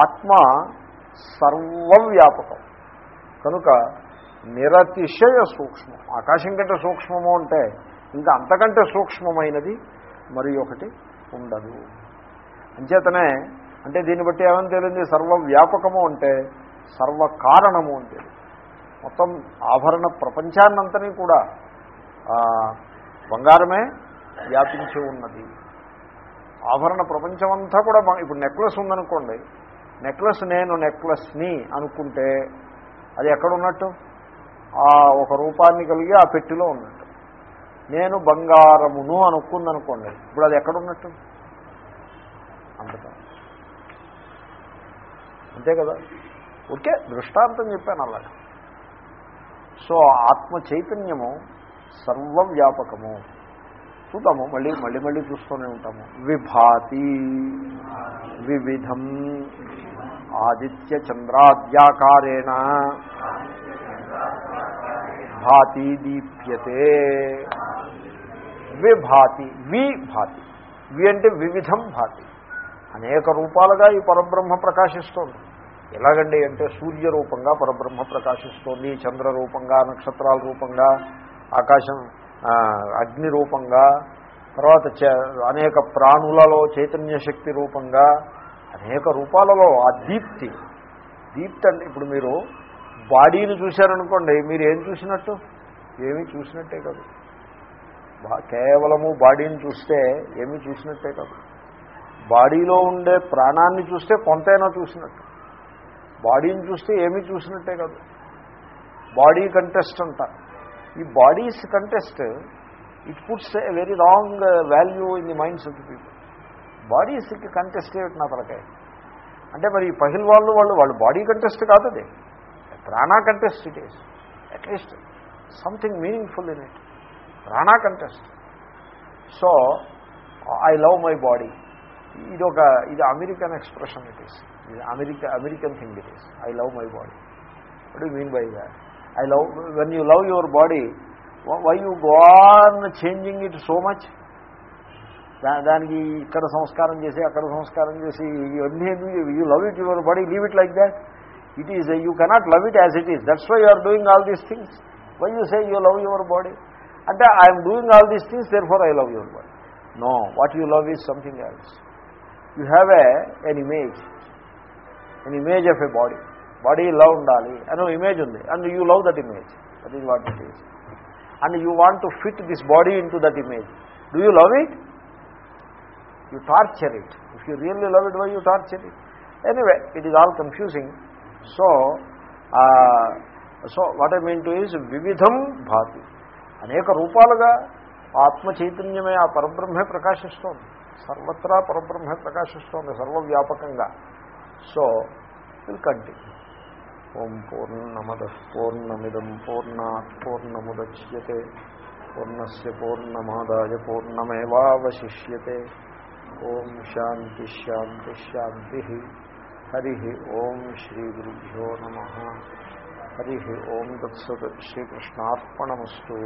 ఆత్మ సర్వవ్యాపకం. కనుక నిరతిశయ సూక్ష్మం. ఆకాశం కంటే సూక్ష్మము అంటే ఇంకా అంతకంటే సూక్ష్మమైనది మరి ఒకటి ఉండదు. అంచేతనే అంటే దీన్ని బట్టి ఏమని తేలింది? సర్వవ్యాపకము అంటే సర్వకారణము అంటే మొత్తం ఆభరణ ప్రపంచాన్నంతని కూడా బంగారమే వ్యాపించి ఉన్నది. ఆభరణ ప్రపంచం అంతా కూడా ఇప్పుడు నెక్లెస్ ఉందనుకోండి నెక్లెస్ నేను నెక్లెస్ని అనుకుంటే అది ఎక్కడున్నట్టు? ఆ ఒక రూపాన్ని కలిగి ఆ పెట్టిలో ఉన్నట్టు. నేను బంగారమును అనుకుందనుకోండి ఇప్పుడు అది ఎక్కడున్నట్టు? అంతట అంతే కదా? ఓకే దృష్టాంతం చెప్పాను అలాగా. సో ఆత్మ చైతన్యము సర్వవ్యాపకము. చూద్దాము మళ్ళీ మళ్ళీ మళ్ళీ చూస్తూనే ఉంటాము. విభాతి వివిధం. ఆదిత్య చంద్రాద్యాకారేణ భాతి దీప్యతే. విభాతి విభాతి వి అంటే వివిధం భాతి. అనేక రూపాలుగా ఈ పరబ్రహ్మ ప్రకాశిస్తోంది. ఎలాగండి అంటే సూర్య రూపంగా పరబ్రహ్మ ప్రకాశిస్తోంది చంద్ర రూపంగా నక్షత్రాల రూపంగా ఆకాశం అగ్ని రూపంగా తర్వాత చ- అనేక ప్రాణులలో చైతన్య శక్తి రూపంగా అనేక రూపాలలో ఆ దీప్తి. దీప్తి అంటే ఇప్పుడు మీరు బాడీని చూశారనుకోండి మీరు ఏం చూసినట్టు? ఏమీ చూసినట్టే కాదు. బా- కేవలము బాడీని చూస్తే ఏమీ చూసినట్టే కాదు. బాడీలో ఉండే ప్రాణాన్ని చూస్తే కొంతైనా చూసినట్టు. బాడీని చూస్తే ఏమీ చూసినట్టే కాదు. బాడీ కంటెస్ట్ అంటారు ఈ bodies contest it puts a very wrong value in the minds of the people బాడీస్కి contest ఏమిటి నా తలకాయ? అంటే మరి ఈ పహిల్ వాళ్ళు వాళ్ళు వాళ్ళు బాడీ కంటెస్ట్ కాదు అది. ప్రాణా contest it is at least something meaningful in it ప్రాణా contest so I love my body ఇది ఒక ఇది అమెరికన్ ఎక్స్ప్రెషన్ ఇట్ ఈస్ ఇది America American thing it is I love my body what you mean by that I love when you love your body why you gone changing it so much దానికి ఇక్కడ సంస్కారం చేసి అక్కడ సంస్కారం చేసి ఇవన్నీ you love it your body leave it like that it is you cannot love it as it is that's why you are doing all these things why you say you love your body అంటే I'm doing all these things there for I love your body no what you love is something else you have a an image an image of a body body love ఉండాలి అని ఇమేజ్ ఉంది. And you love that image. That is what it is and you want to fit this body in that image do you love it you torture it if you really love it why you torture it anyway it is all confusing so so what I mean to is వివిధం భాతి అనేక రూపాలుగా ఆత్మ చైతన్యమే ఆ పరబ్రహ్మే ప్రకాశిస్తోంది సర్వత్రా పరబ్రహ్మే ప్రకాశిస్తోంది సర్వవ్యాపకంగా సో విల్ కంటిన్యూ ఓం పూర్ణమద పూర్ణమిదం పూర్ణాత్ పూర్ణముద్యతే పూర్ణస్ పూర్ణమాదాయ పూర్ణమేవాశిష్యే ఓం శాంతి శాంతి శాంతి హరి ఓం శ్రీ గురుభ్యో నమ. హరి ఓం దత్సత్ శ్రీకృష్ణార్పణమస్తు